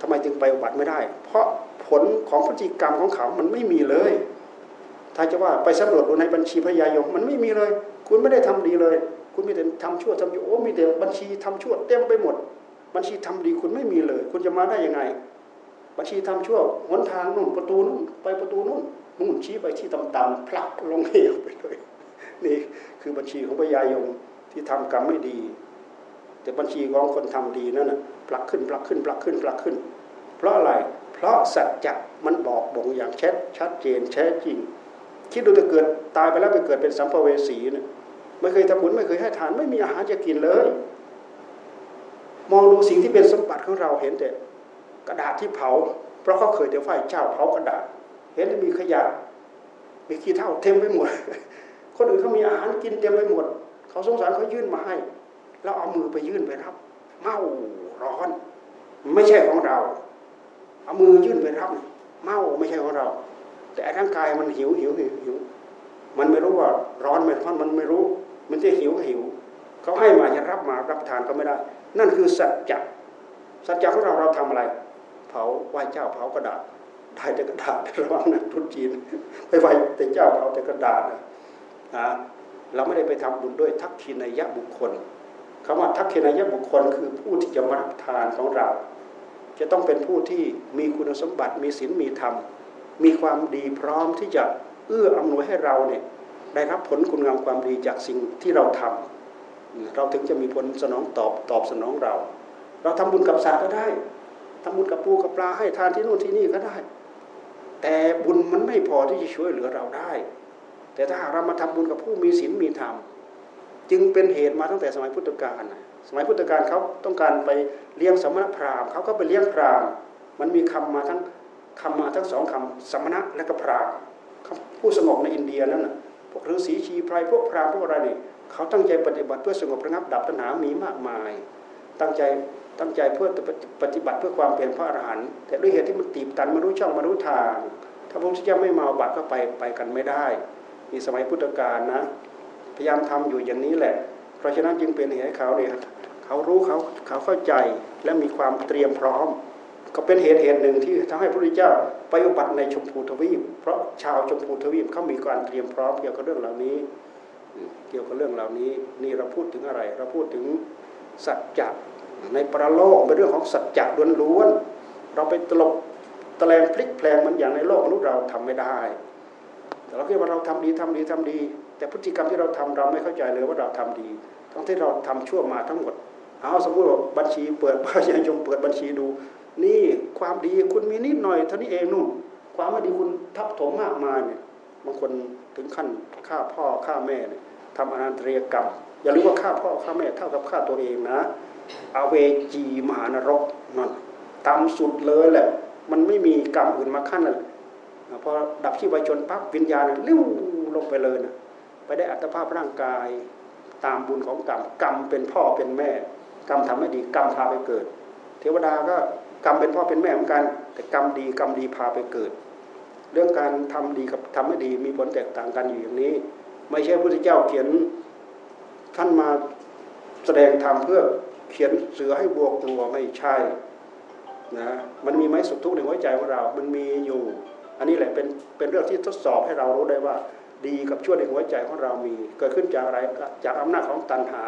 ทำไมจึงไปอุบัติไม่ได้ เพราะผลของพฤติกรรมของเขามันไม่มีเลย ถ้าจะว่าไปสำรวจดูในบัญชีพยายมมันไม่มีเลย คุณไม่ได้ทำดีเลย คุณมีแต่ทำชั่วทำชั่โอ้มีแต่บัญชีทำชั่วเต็มไปหมด บัญชีทำดีคุณไม่มีเลย คุณจะมาได้ยังไง บัญชีทำชั่วหนทางนู่นประตูนู่นไปประตูนู่นนู่นชี้ไปที่ต่ำๆพลักลงเหวไปเลยนี่คือบัญชีของพยายมที่ทำกรรมไม่ดี แต่บัญชีของคนทำดีนั่นน่ะพลักขึ้นพลักขึ้นพลักขึ้นพลักขึ้น เพราะอะไร เพราะสัจจะมันบอกบ่งอย่างชัดชัดเจนแท้จริง คิดดูจะเกิดตายไปแล้วไปเกิดเป็นสัมภเวสีเนี่ยไม่เคยทำบุญไม่เคยให้ทานไม่มีอาหารจะกินเลย มองดูสิ่งที่เป็นสมบัติของเราเห็นแต่กระดาษที่เผา เพราะเขาเคยแต่ฝ่ายเจ้าเผากระดาษ เห็นมีขยะ มีขี้เท่าเต็มไปหมด คนอื่นเขามีอาหารกินเต็มไปหมด เขาสงสารเขายื่นมาให้ แล้วเอามือไปยื่นไปรับ เมาร้อน ไม่ใช่ของเรา เอามือยื่นไปรับ เมาไม่ใช่ของเรา แต่ร่างกายมันหิวหิวหิวหิวมันไม่รู้ว่าร้อนไม่ร้อนมันไม่รู้ มันจะหิวก็หิวเขาให้มาจะรับมารับทานก็ไม่ได้ นั่นคือสัจจะสัจจะของเราเราทำอะไร เผาไหว้เจ้าเผากระดาษได้แต่กระดาษระวังนะทุนจีนไปไหว้แต่เจ้าเผาแต่กระดาษนะเราไม่ได้ไปทำบุญด้วยทักษิณยะบุคคลคำว่าทักษิณยะบุคคล คือผู้ที่จะมารับทานของเรา จะต้องเป็นผู้ที่มีคุณสมบัติมีศีลมีธรรม มีความดีพร้อมที่จะเอื้ออำนวยให้เราเนี่ยได้รับผลคุณงามความดีจากสิ่งที่เราทำเราถึงจะมีผลสนองตอบตอบสนองเรา เราทำบุญกับสัตว์ก็ได้ทำบุญกับปูกับปลาให้ทานที่นู่นที่นี่ก็ได้ แต่บุญมันไม่พอที่จะช่วยเหลือเราได้ แต่ถ้าหากเรามาทำบุญกับผู้มีศีลมีธรรมจึงเป็นเหตุมาตั้งแต่สมัยพุทธกาลสมัยพุทธกาลเขาต้องการไปเลี้ยงสมณพราหมณ์เขาก็ไปเลี้ยงพราหมณ์มันมีคำมาทั้ง คำมาทั้งสองคำสมณะและก็พราหมณ์ผู้สงบในอินเดียนั่นนะพวกฤาษีชีไพรพวกพราหมณ์พวกอะไรนี่เขาตั้งใจปฏิบัติเพื่อสงบระงับดับตัณหามีมากมาย ตั้งใจตั้งใจเพื่อปฏิบัติเพื่อความเป็นพระอรหันต์แต่ด้วยเหตุที่มันตีบตันมารู้ช่องมารู้ทาง ถ้าพระพุทธเจ้าไม่มาบัตรก็ไปไปกันไม่ได้มีสมัยพุทธกาลนะ พยายามทำอยู่อย่างนี้แหละ เพราะฉะนั้นจึงเป็นเหตุให้เขาเนี่ยเขารู้เขาเขาเข้าใจและมีความเตรียมพร้อม ก็เป็นเหตุเหตุหนึ่งที่ทำให้พระพุทธเจ้าไปอุบัติในชมพูทวีป เพราะชาวชมพูทวีปเขามีการเตรียมพร้อมเกี่ยวกับเรื่องเหล่านี้ เกี่ยวกับเรื่องเหล่านี้นี่เราพูดถึงอะไร เราพูดถึงสัจจะในประโลกเป็นเรื่องของสัจจะล้วนๆเราไปตลบตะแลงพลิกแปลงมันอย่างในโลกมนุษย์เราทำไม่ได้ แต่เราคิดว่าเราทำดีทำดีทำดี แต่พฤติกรรมที่เราทำเราไม่เข้าใจเลยว่าเราทำดี ทั้งที่เราทำชั่วมาทั้งหมดเอาสมมติว่าบัญชีเปิดประชาชนเปิดบัญชีดู นี่ความดีคุณมีนิดหน่อยเท่านี้เองนู่นความไม่ดีคุณทับถมมากมายเนี่ยบางคนถึงขั้นฆ่าพ่อฆ่าแม่เนี่ยทำอนันตริยกรรมอย่าลืมว่าฆ่าพ่อฆ่าแม่เท่ากับฆ่าตัวเองนะอเวจีมหานรกนั่นต่ำสุดเลยแหละ มันไม่มีกรรมอื่นมาขั้นเลยพอดับชีพจนปั๊บวิญญาณลิ้วลงไปเลยนะไปได้อัตภาพร่างกายตามบุญของกรรมกรรมเป็นพ่อเป็นแม่ กรรมทำให้ดีกรรมพาไปเกิด เทวดาก็ กรรมเป็นพ่อเป็นแม่เหมือนกัน แต่กรรมดีกรรมดีพาไปเกิด เรื่องการทำดีกับทำไม่ดีมีผลแตกต่างกันอยู่อย่างนี้ ไม่ใช่พระพุทธเจ้าเขียนท่านมาแสดงธรรมเพื่อเขียนเสือให้บวกกลัวไม่ใช่นะมันมีไหมสุขทุกข์ในหัวใจของเรา มันมีอยู่ อันนี้แหละเป็นเป็นเรื่องที่ทดสอบให้เรารู้ได้ว่า ดีกับชั่วในหัวใจของเรามี เกิดขึ้นจากอะไรจากอำนาจของตัณหา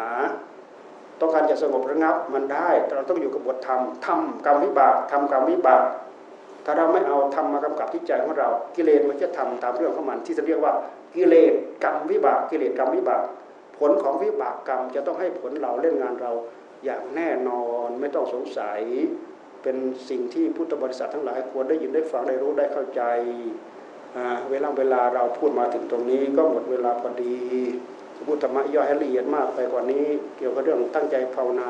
ต้องการจะสงบระงับมันได้แต่เราต้องอยู่กับบทธรรมทำกรรมวิบากทำกรรมวิบากถ้าเราไม่เอาธรรมมากำกับที่ใจของเรา กิเลสมันจะทำตามเรื่องของมันที่จะเรียกว่ากิเลสกรรมวิบากกิเลสกรรมวิบาก ผลของวิบากกรรมจะต้องให้ผลเราเล่นงานเราอย่างแน่นอนไม่ต้องสงสัย เป็นสิ่งที่พุทธบริษัททั้งหลายควรได้ยินได้ฟังได้รู้ได้เข้าใจเวลาเวลาเราพูดมาถึงตรงนี้ก็หมดเวลาพอดี พุทธรรมะย่อยให้ละเอียดมากไปกว่านี้ เกี่ยวกับเรื่องตั้งใจภาวนา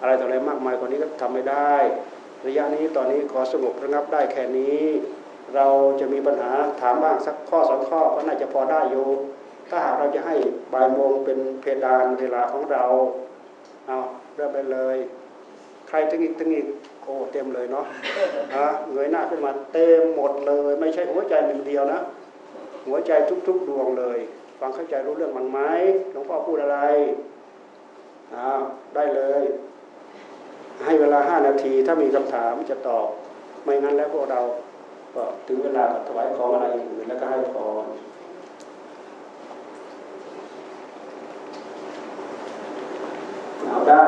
อะไรต่ออะไรมากมายกว่านี้ก็ทำไม่ได้ ระยะนี้ตอนนี้ขอสงบระงับได้แค่นี้ เราจะมีปัญหาถามบ้างสักข้อสองข้อก็น่าจะพอได้อยู่ถ้าหากเราจะให้บ่ายโมงเป็นเพดานเวลาของเราเอาเริ่มไปเลย ใครตึงอีกตึงอีกโอ้เต็มเลยเนาะฮะเงยหน้าขึ้นมาเต็มหมดเลย ไม่ใช่หัวใจหนึ่งเดียวนะ หัวใจทุกๆดวงเลย ฟังเข้าใจรู้เรื่องมันไหมหลวงพ่อพูดอะไรอ้าวได้เลย ให้เวลาห้านาทีถ้ามีคำถามจะตอบ ไม่งั้นแล้วพวกเรา ก็ถึงเวลาถวายของอะไรอื่นแล้วก็ให้พรเอาได้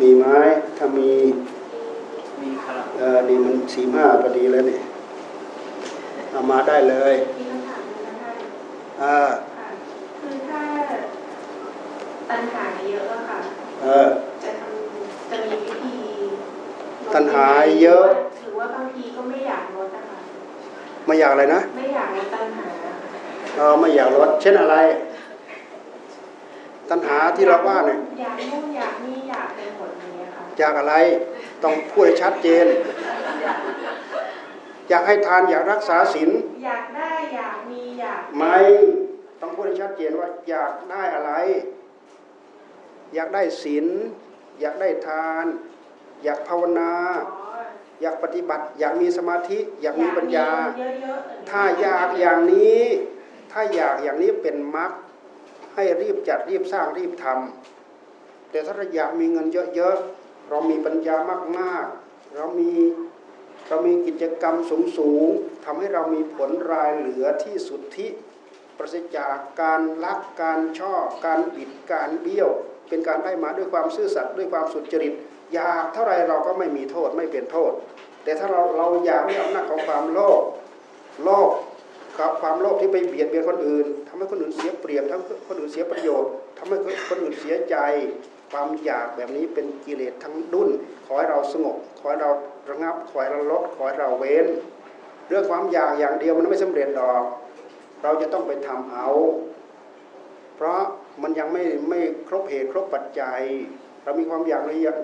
มีไหมถ้ามี ออนี่มันสี่ห้าพอดีแล้วเนี่ยเอามาได้เลยมีคำถามหนึงนะคะอ่าค่ะคือถ้าตัณหาเยอะอะค่ะเออจะทำจะมีวิธีลดตัณหาเยอะหรือว่าบางทีก็ไม่อยากลดนะคะไม่อยากอะไรนะไม่อยากลดตัณหาเออไม่อยากลดเช่นอะไร ตัณหาที่เราว่าเนี่ยอยากนู่นอยากนี่อยากไปหมดอย่างเงี้ยค่ะอยากอะไร ต้องพูดให้ชัดเจน อยากให้ทานอยากรักษาศีลอยากได้อยากมีอยากไม่ต้องพูดให้ชัดเจนว่า อยากได้อะไร อยากได้ศีลอยากได้ทาน อยากภาวนาอ๋ออยากปฏิบัติ อยากมีสมาธิ อยากมีปัญญาอยกมีเงินเยอะๆถ้าอยากอย่างนี้ ถ้าอยากอย่างนี้เป็นมรรคให้รีบจัดรีบสร้างรีบทำแต่ถ้าเราอยากมีเงินเยอะๆ เรามีปัญญามากๆ เรามีเรามีกิจกรรมสูงๆทำให้เรามีผลรายเหลือที่สุดที่ประสิทธิ์จากการลักการช่อ การบิดการเบี้ยว เป็นการได้มาด้วยความซื่อสัตย์ด้วยความสุจริตอยากเท่าไรเราก็ไม่มีโทษไม่เป็นโทษ แต่ถ้าเราเราอยากด้วยอำนาจของความโลภโลภกับความโลภที่ไปเบียดเบียนคนอื่นทำให้คนอื่นเสียเปรียบทำให้คนอื่นเสียประโยชน์ทำให้คนอื่นเสียใจ ความอยากแบบนี้เป็นกิเลสทั้งดุนขอให้เราสงบ ขอให้เราระงับ ขอให้เราลด ขอให้เราเว้น เรื่องความอยากอย่างเดียวมันไม่สำเร็จดอก เราจะต้องไปทำเอา เพราะมันยังไม่ไม่ครบเหตุครบปัจจัย เรามีความอยาก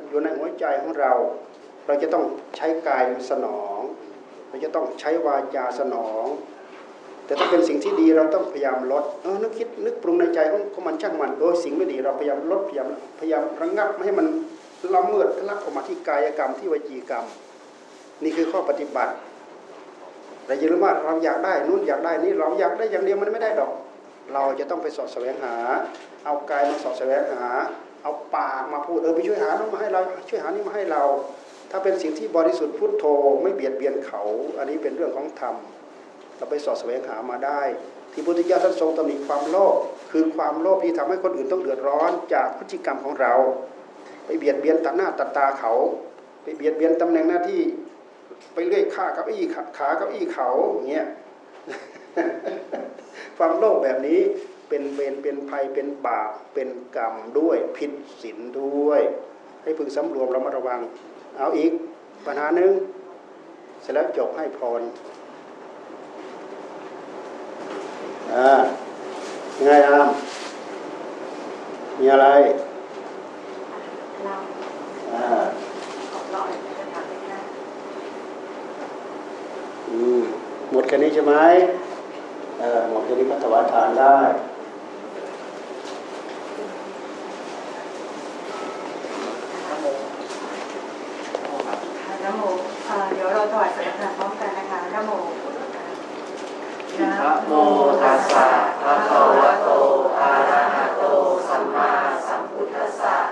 อยู่ในหัวใจของเรา เราจะต้องใช้กายสนอง เราจะต้องใช้วาจาสนอง แต่ถ้าเป็นสิ่งที่ดีเราต้องพยายามลดเออนึกคิดนึกปรุงในใจของของมันช่างมันโดยสิ่งไม่ดีเราพยายามลดพยายามพยายามระงับไม่ให้มันละเมิดทะลักออกมาที่กายกรรมที่วจีกรรม นี่คือข้อปฏิบัติแต่อย่าลืมว่าเราอยากได้นู่นอยากได้นี่เราอยากได้อย่างเดียวมันไม่ได้ดอก เราจะต้องไปสอดแสวงหา เอากายมาสอดแสวงหา เอาปากมาพูดเออไปช่วยหาโน้นมาให้เราช่วยหานี่มาให้เรา ถ้าเป็นสิ่งที่บริสุทธิ์พุทโธไม่เบียดเบียนเขา อันนี้เป็นเรื่องของธรรม เราไปสอดแสวงหามาได้ ที่พุทธเจ้าท่านทรงตำหนิความโลภคือความโลภที่ทำให้คนอื่นต้องเดือดร้อนจากพฤติกรรมของเรา ไปเบียดเบียนตัดหน้าตัดตาเขา ไปเบียดเบียนตำแหน่งหน้าที่ไปเลื่อยข้าเก้าอี้ขาเก้าอี้เขาอย่างเงี้ยความโลภแบบนี้เป็นเวรเป็นภัยเป็นบาปเป็นกรรมด้วยผิดศีลด้วย ให้พึงสำรวมระมัดระวัง เอาอีกปัญหาหนึ่งเสร็จแล้วจบให้พร อ่ายังไงอามมีอะไรเราอ่าขอรออีกคำถามหนึงนะอืมหมดแค่นี้ใช่ไหมเออหมดแค่นี้ก็ถวายทานได้นะโม่เดี๋ยวเราถวายสังฆทานพร้อมกันนะคะนะโม นะโมตัสสะภะคะวะโตอะระหะโตสัมมาสัมพุทธัสสะนะ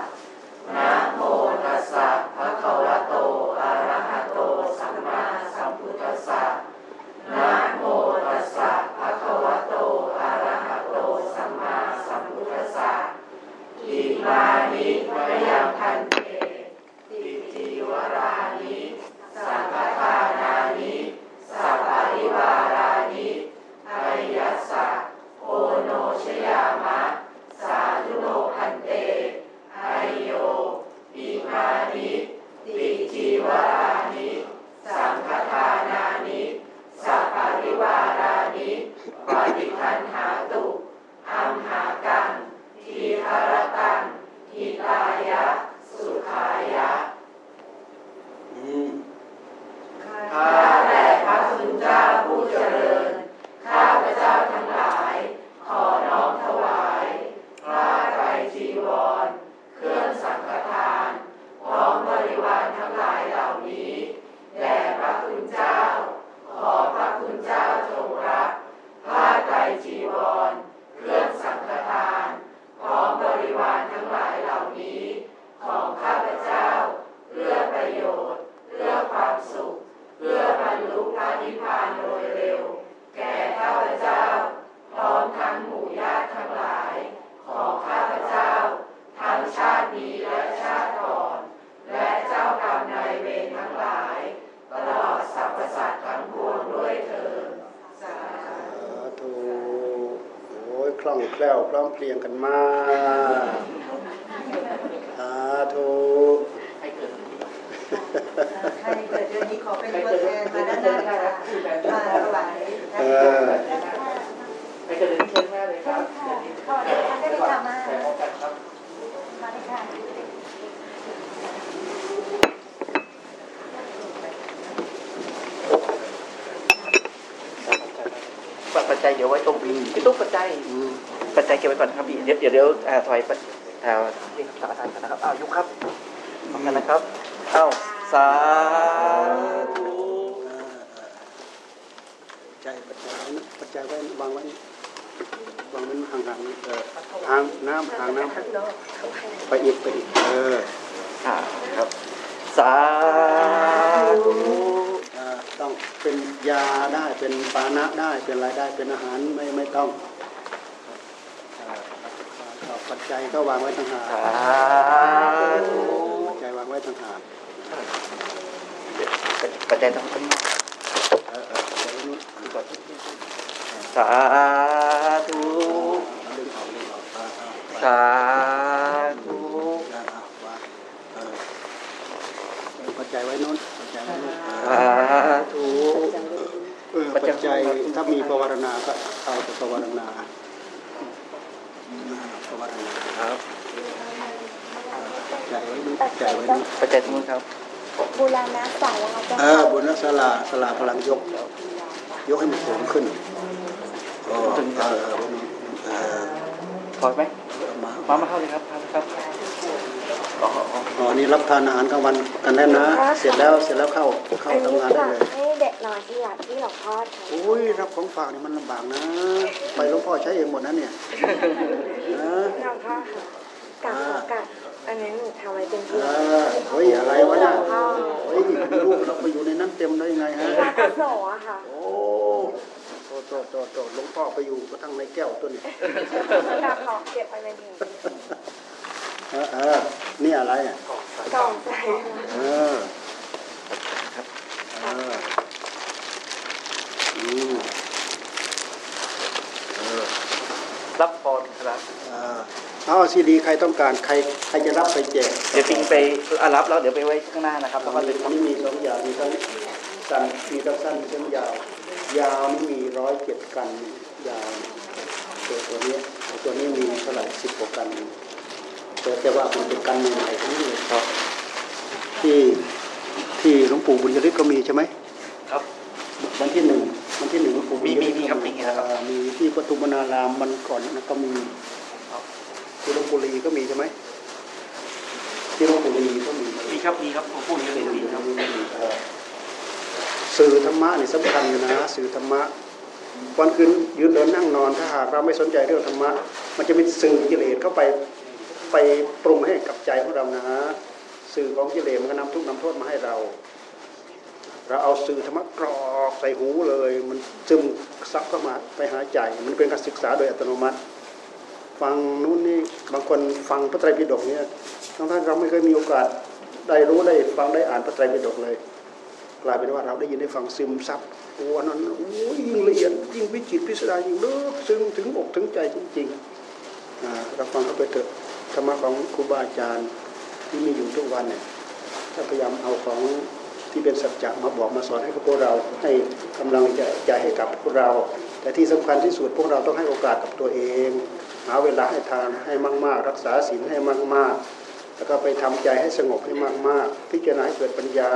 ปฏิคันหาตุอัมหากังทีหรตังทิตายะ สุขายะ อืม ข้าแต่พระคุณเจ้าผู้เจริญ ข้าพระเจ้าทั้งหลาย ขอน้อมถวายผ้าไตรจีวร เครื่องสังฆทาน พร้อมบริวารทั้งหลายเหล่านี้แด่พระคุณเจ้า ขอพระคุณเจ้าจงรับผ้าไตรจีวร เครื่องสังฆทาน พร้อมบริวารทั้งหลายเหล่านี้ ของข้าพเจ้า เพื่อประโยชน์ เพื่อความสุข เพื่อบรรลุพระนิพพานโดยเร็ว แก่ข้าพเจ้า พร้อมทั้งหมู่ญาติทั้งหลาย ของข้าพเจ้า ทั้งชาตินี้และชาติก่อน และเจ้ากรรมนายเวรทั้งหลาย ตลอดสรรพสัตว์ทั้งปวงด้วยเถิดสาธุ สาธุโอ้ยคล่องแคล่วพร้อมเพรียงกันมาก สาธุ ให้เกิด ใครเกิดเดือนนี้ขอเป็นตัวแทนมาด้านหน้าค่ะมาถวาย เออ ให้เกิดเดือนนี้เชิญแม่เลยครับเดือนนี้ ขอเดี๋ยวท่านได้ทำมา แต่พร้อมกันครับ มาเลยค่ะ ปัจปัจจัยเดี๋ยวไว้ตรงพี่พี่ตุ๊กปัจจัย อืม ปัจจัยเก็บไว้ก่อนนะครับพี่เดี๋ยวเดี๋ยวเดี๋ยวอ่าถอยปัจอ่านี่ครับสาธารณนะครับอ้าวยุคครับพร้อมกันนะครับอ้าวสาธุ เออเออใจปัจจัยไว้นะปัจจัยไว้วางไว้วางไว้ห่างๆเออห่างน้ำห่างน้ำไปอีกไปอีกเออ อ่าครับสาธุ เอ่อต้องเป็นยาได้เป็นปานะได้ เป็นรายได้เป็นอาหารไม่ไม่ต้องเอ่อปัจจัยก็วางไว้ต่างหากาธุปัจจัยวางไว้ต่างหากปัจจัยต้องเออเออเดี๋ยวนี้ดูก่อนสาธุ ดึงออกดึงออกเอาเอา สาธุ เอาเอาวางเออเอาปัจจัยไว้นู้นปัจจัยไว้นู้นเอ สา อ ธุ เออปัจจัยถ้ามีปวารณาก็เอาแต่ปวารณาปวารณา ครับ ปัจจัยไว้นู้นปัจจัยไว้นู้น ปัจจัยตรงนู้น ครับบูรณะศาลาเจ้าเออค่ะบุญนักศาลาศาลากำลังยก ยกให้มันสูงขึ้นโอ้เออเออเออพอไหมมามามาเข้าเลยครับเข้าเลยครับอ๋ออ๋ออ๋ออ๋อนี่รับทานอาหารกลางวันกันแล้วนะ เสร็จแล้วเสร็จแล้วเข้าเข้าอันทำนี้งานฝาได้กเลยให้เด็กน้อยที่หลับที่หลวงพ่อทำโอ้ยรับของฝากนี่มันลำบากนะ ไปหลวงพ่อใช้เองหมดนะเนี่ยนะหลวงพ่อค่ะกับขอกั บอันนี้หนูทำไว้เป็นเอที่อเฮ้ยอะไรวะเนี่ยเฮ้ยลูกเราไปอยู่ในนั้นเต็มได้ยังไงฮะพระกระโสอะค่ะ โอ้โตโตโตโตหลวงพ่อไปอยู่กระทั่งในแก้วตัวนี้กับขอเก็บไว้เป็นที่เออเออนี่อะไรอะกล่องใส่เออเอออืมเออรับพรครับ เออเอาซีดีใครต้องการใครใครจะรับไปแจกเดี๋ยวปิงไปอะรับแล้วเดี๋ยวไปไว้ข้างหน้านะครับแล้วก็อัเดินนนี้มีสองอย่างมีทั้งสั้นมีทั้งสั้นมีทั้งยาว ยาวนี่มีร้อยเจ็ดกันยาวตัวตัวเนี้ยตัวนี้มีเท่าไหร่สิบกว่ากันแต่แต่ว่ามันเป็นกันใหม่ๆทั้งนี้เลยครับ ที่ที่หลวงปู่บุญยฤทธิ์ก็มีใช่ไหมครับวันที่หนึ่งวันที่หนึ่งหลวงปู่ญยฤทธิ์มีมีครับมีครับอ่ามีที่ปทุมนารามมันก่อนนะก็มี ที่หลวงปู่ลีก็มีใช่ไหมที่หลวงปู่ลีก็มีมีดีครับดีครับพูดอย่างนี้ดีครับเอ่อสื่อธรรมะนี่สำคัญอยู่นะสื่อธรรมะวันคืนยืนเดินนั่งนอนถ้าหากเราไม่สนใจเรื่องธรรมะ มันจะมีสื่อกิเลสเข้าไปไปปรุงให้กับใจของเรานะสื่อของกิเลสมันก็นำทุกข์นำโทษมาให้เรา เราเอาสื่อธรรมะกรอกใส่หูเลย มันซึมซับเข้ามาไปหาใจ มันเป็นการศึกษาโดยอัตโนมัติ ฟังนู้นนี่บางคนฟังพระไตรปิฎกเนี่ยทั้งท่านเราไม่เคยมีโอกาสได้รู้ได้ฟังได้อ่านพระไตรปิฎกเลย กลายเป็นว่าเราได้ยินได้ฟังซึมซับโอ้อันนั้นโอ้ยยิ่งละเอียดยิ่งวิจิตรพิสดารยิ่งลึกซึ้งถึงอกถึงใจจริงๆเราฟังเข้าไปเถอะธรรมะของครูบาอาจารย์ที่มีอยู่ทุกวันเนี่ยถ้าพยายามเอาของที่เป็นสัจจะมาบอกมาสอนให้กับพวกเราให้กำลังใจใจให้กับพวกเรา แต่ที่สำคัญที่สุดพวกเราต้องให้โอกาสกับตัวเอง หาเวลาให้ทานให้มากๆ รักษาศีลให้มากๆ แล้วก็ไปทำใจให้สงบให้มากๆ พิจารณาให้เกิดปัญญา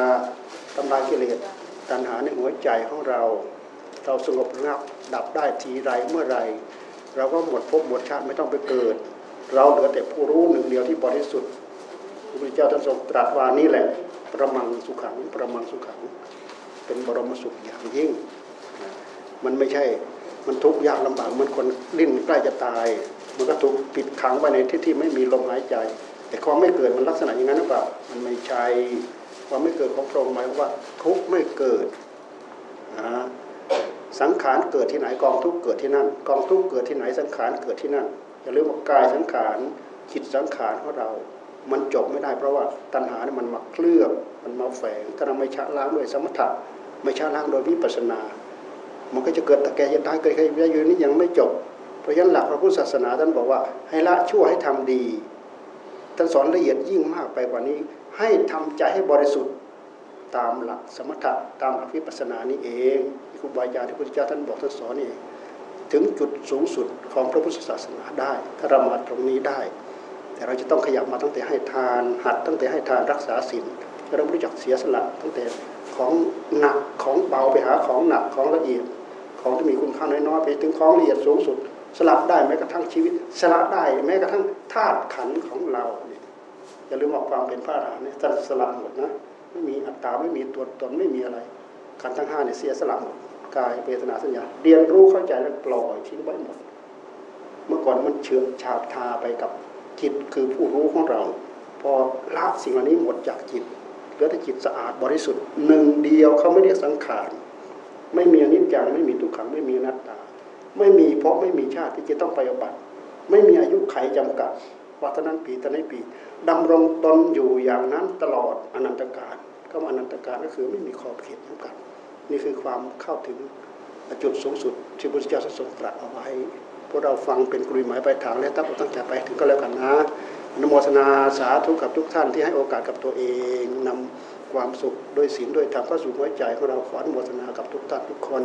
ทำลายกิเลสตัณหาในหัวใจของเรา เราสงบระงับดับได้ทีไรเมื่อไรเราก็หมดภพหมดชาติไม่ต้องไปเกิด เราเหลือแต่ผู้รู้หนึ่งเดียวที่บริสุทธิ์พระพุทธเจ้าท่านทรงตรัสว่านี่แหละประมังสุขังประมังสุขัง เป็นบรมสุขอย่างยิ่ง มันไม่ใช่มันทุกข์ยากลำบากมันคนดิ้นใกล้จะตาย มันก็ถูกปิดขังไว้ในที่ที่ไม่มีลมหายใจ แต่ความไม่เกิดมันลักษณะอย่างนั้นหรือเปล่า มันไม่ใช่ความไม่เกิดของพระองค์หมายว่าทุกไม่เกิดนะสังขารเกิดที่ไหนกองทุกเกิดที่นั่น กองทุกเกิดที่ไหนสังขารเกิดที่นั่นอย่าลืมว่ากายสังขารจิตสังขารของเรา มันจบไม่ได้เพราะว่าตัณหาเนี่ยมันมาเคลือบมันมาแฝงถ้าเราไม่ชะล้างด้วยสมถะไม่ชะล้างโดยวิปัสสนา มันก็จะเกิดตะแกยันตายเกิดใครอยู่นี่ยังไม่จบ เพราะฉะนั้นหลักพระพุทธศาสนาท่านบอกว่า ให้ละชั่วให้ทำดีท่านสอนละเอียดยิ่งมากไปกว่านี้ ให้ทำใจให้บริสุทธิ์ตามหลักสมถะตามหลักวิปัสสนานี้เองครูบาอาจารย์ที่พระพุทธเจ้าท่านบอกท่านสอนนี่เองถึงจุดสูงสุดของพระพุทธศาสนาได้ ถ้าเรามาตรงนี้ได้ แต่เราจะต้องขยับมาตั้งแต่ให้ทาน หัดตั้งแต่ให้ทานรักษาศีลเรารู้จักเสียสละตั้งแต่ของหนักของเบาไปหาของหนักของละเอียด ของที่มีคุณค่าน้อยๆไปถึงของละเอียดสูงสุด สลับได้แม้กระทั่งชีวิต สละได้แม้กระทั่งธาตุขันของเราอย่าลืมว่าความเป็นพระอรหันต์เนี่ยท่านสละหมดนะไม่มีอัตตาไม่มีตัวตนไม่มีอะไรขันทั้งห้าเนี่ยเสียสละหมดกายเวทนาสัญญาเรียนรู้เข้าใจแล้วปล่อยทิ้งไว้หมด เมื่อก่อนมันเฉื่อยฉาบทาไปกับจิตคือผู้รู้ของเรา พอละสิ่งเหล่านี้หมดจากจิตเหลือแต่จิตสะอาดบริสุทธิ์หนึ่งเดียวเขาไม่เรียกสังขารไม่มีอนิจจังไม่มีทุกขังไม่มีอนัตตา ไม่มีเพราะไม่มีชาติที่จะต้องไปอบัติ ไม่มีอายุไขจำกัดวัฒนั้นปีตนั้นปีดำรงตนอยู่อย่างนั้นตลอดอนันตการก็อนันตการก็คือไม่มีขอบเขตจำกัดนี่คือความเข้าถึงจุดสูงสุดที่พระพุทธเจ้าทรงตรัสเอาไว้พวกเราฟังเป็นกลุยหมายปลายทางและตั้งอกตั้งใจไปถึงก็แล้วกันนะอนุโมทนาสาธุกับทุกท่านที่ให้โอกาสกับตัวเองนำความสุขโดยศีลโดยธรรมเข้าสู่หัวใจของเราขออนุโมทนากับทุกท่านทุกคน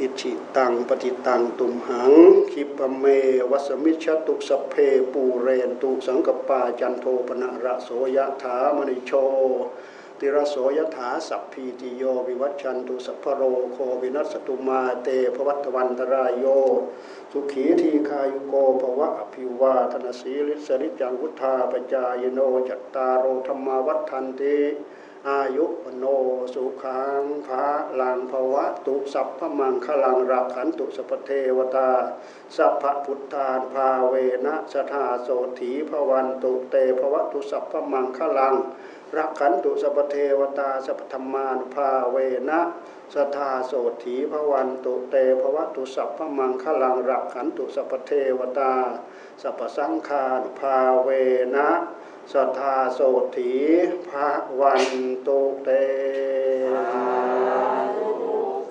อิชิตังปฏิตังตุมหังคิปะเมวัสมิชตุสเพปูเรนตุสังกปาจันโทปนะระโสยถามณิโช ติระโสยถาสัพพีติโยวิวัชชันตุสัพโรโควินัสตุมาเตภวัตวันตรายโย สุขีทีคายุโกภวะอภิวาทนสีลิสริจังวุธาปจายโนจัตตารโอธรรมาวัฏันติ อายุปโนสุขังภาลังภวะตุสัพพมังคลังรักขันตุสัพเทวตา สัพพพุทธานภาเวนะสทาโสถีภวันตุเตภวะตุสัพพมังคลังรักขันตุสัพเทวตาสัพธรรมานุภาเวนะสทาโสถีภวันตุเตภวะตุสัพพมังคลังรักขันตุสัพเทวตา สัพพสังฆานุภาเวนะ สทธาโสถีภาวันตุเต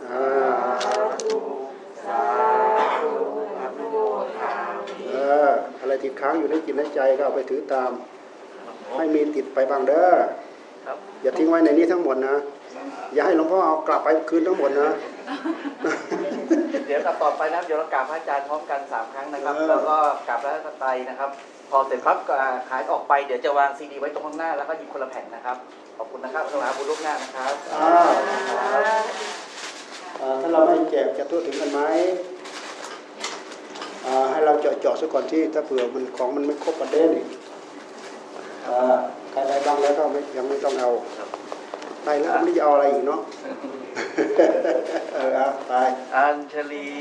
อ่าเอออะไรติดค้างอยู่ในจิตในใจก็เอาไปถือตาม ให้มีติดไปบ้างเด้อครับอย่าทิ้งไว้ในนี้ทั้งหมดนะ อย่าให้หลวงพ่อเอากลับไปคืนทั้งหมดนะ เดี๋ยวต่อไปนะครับเดี๋ยวเรากราบพระอาจารย์พร้อมกันสามครั้งนะครับเออแล้วก็กราบพระไตรนะครับพ อเสร็จปั๊บก็ขายออกไปเดี๋ยวจะวางซีดีไว้ตรงข้างหน้าแล้วก็หยิบคนละแผ่นนะครับ ขอบคุณนะครับสวัสดีบุญลูกหน้านะครับอ่าอ่าถ้าเราไม่แจกจะทั่วถึงกันไหมอ่าให้เราเจาะเจาะซะก่อนที่ถ้าเผื่อมันของมันไม่ครบประเด็นอีกอ่าใครได้บ้างแล้วก็ไม่ยังไม่ต้องเอาได้แล้วไม่ได้เอาอะไรอีกเนาะเออเอาไปอัญชลี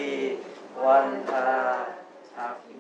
วันทาอาภิ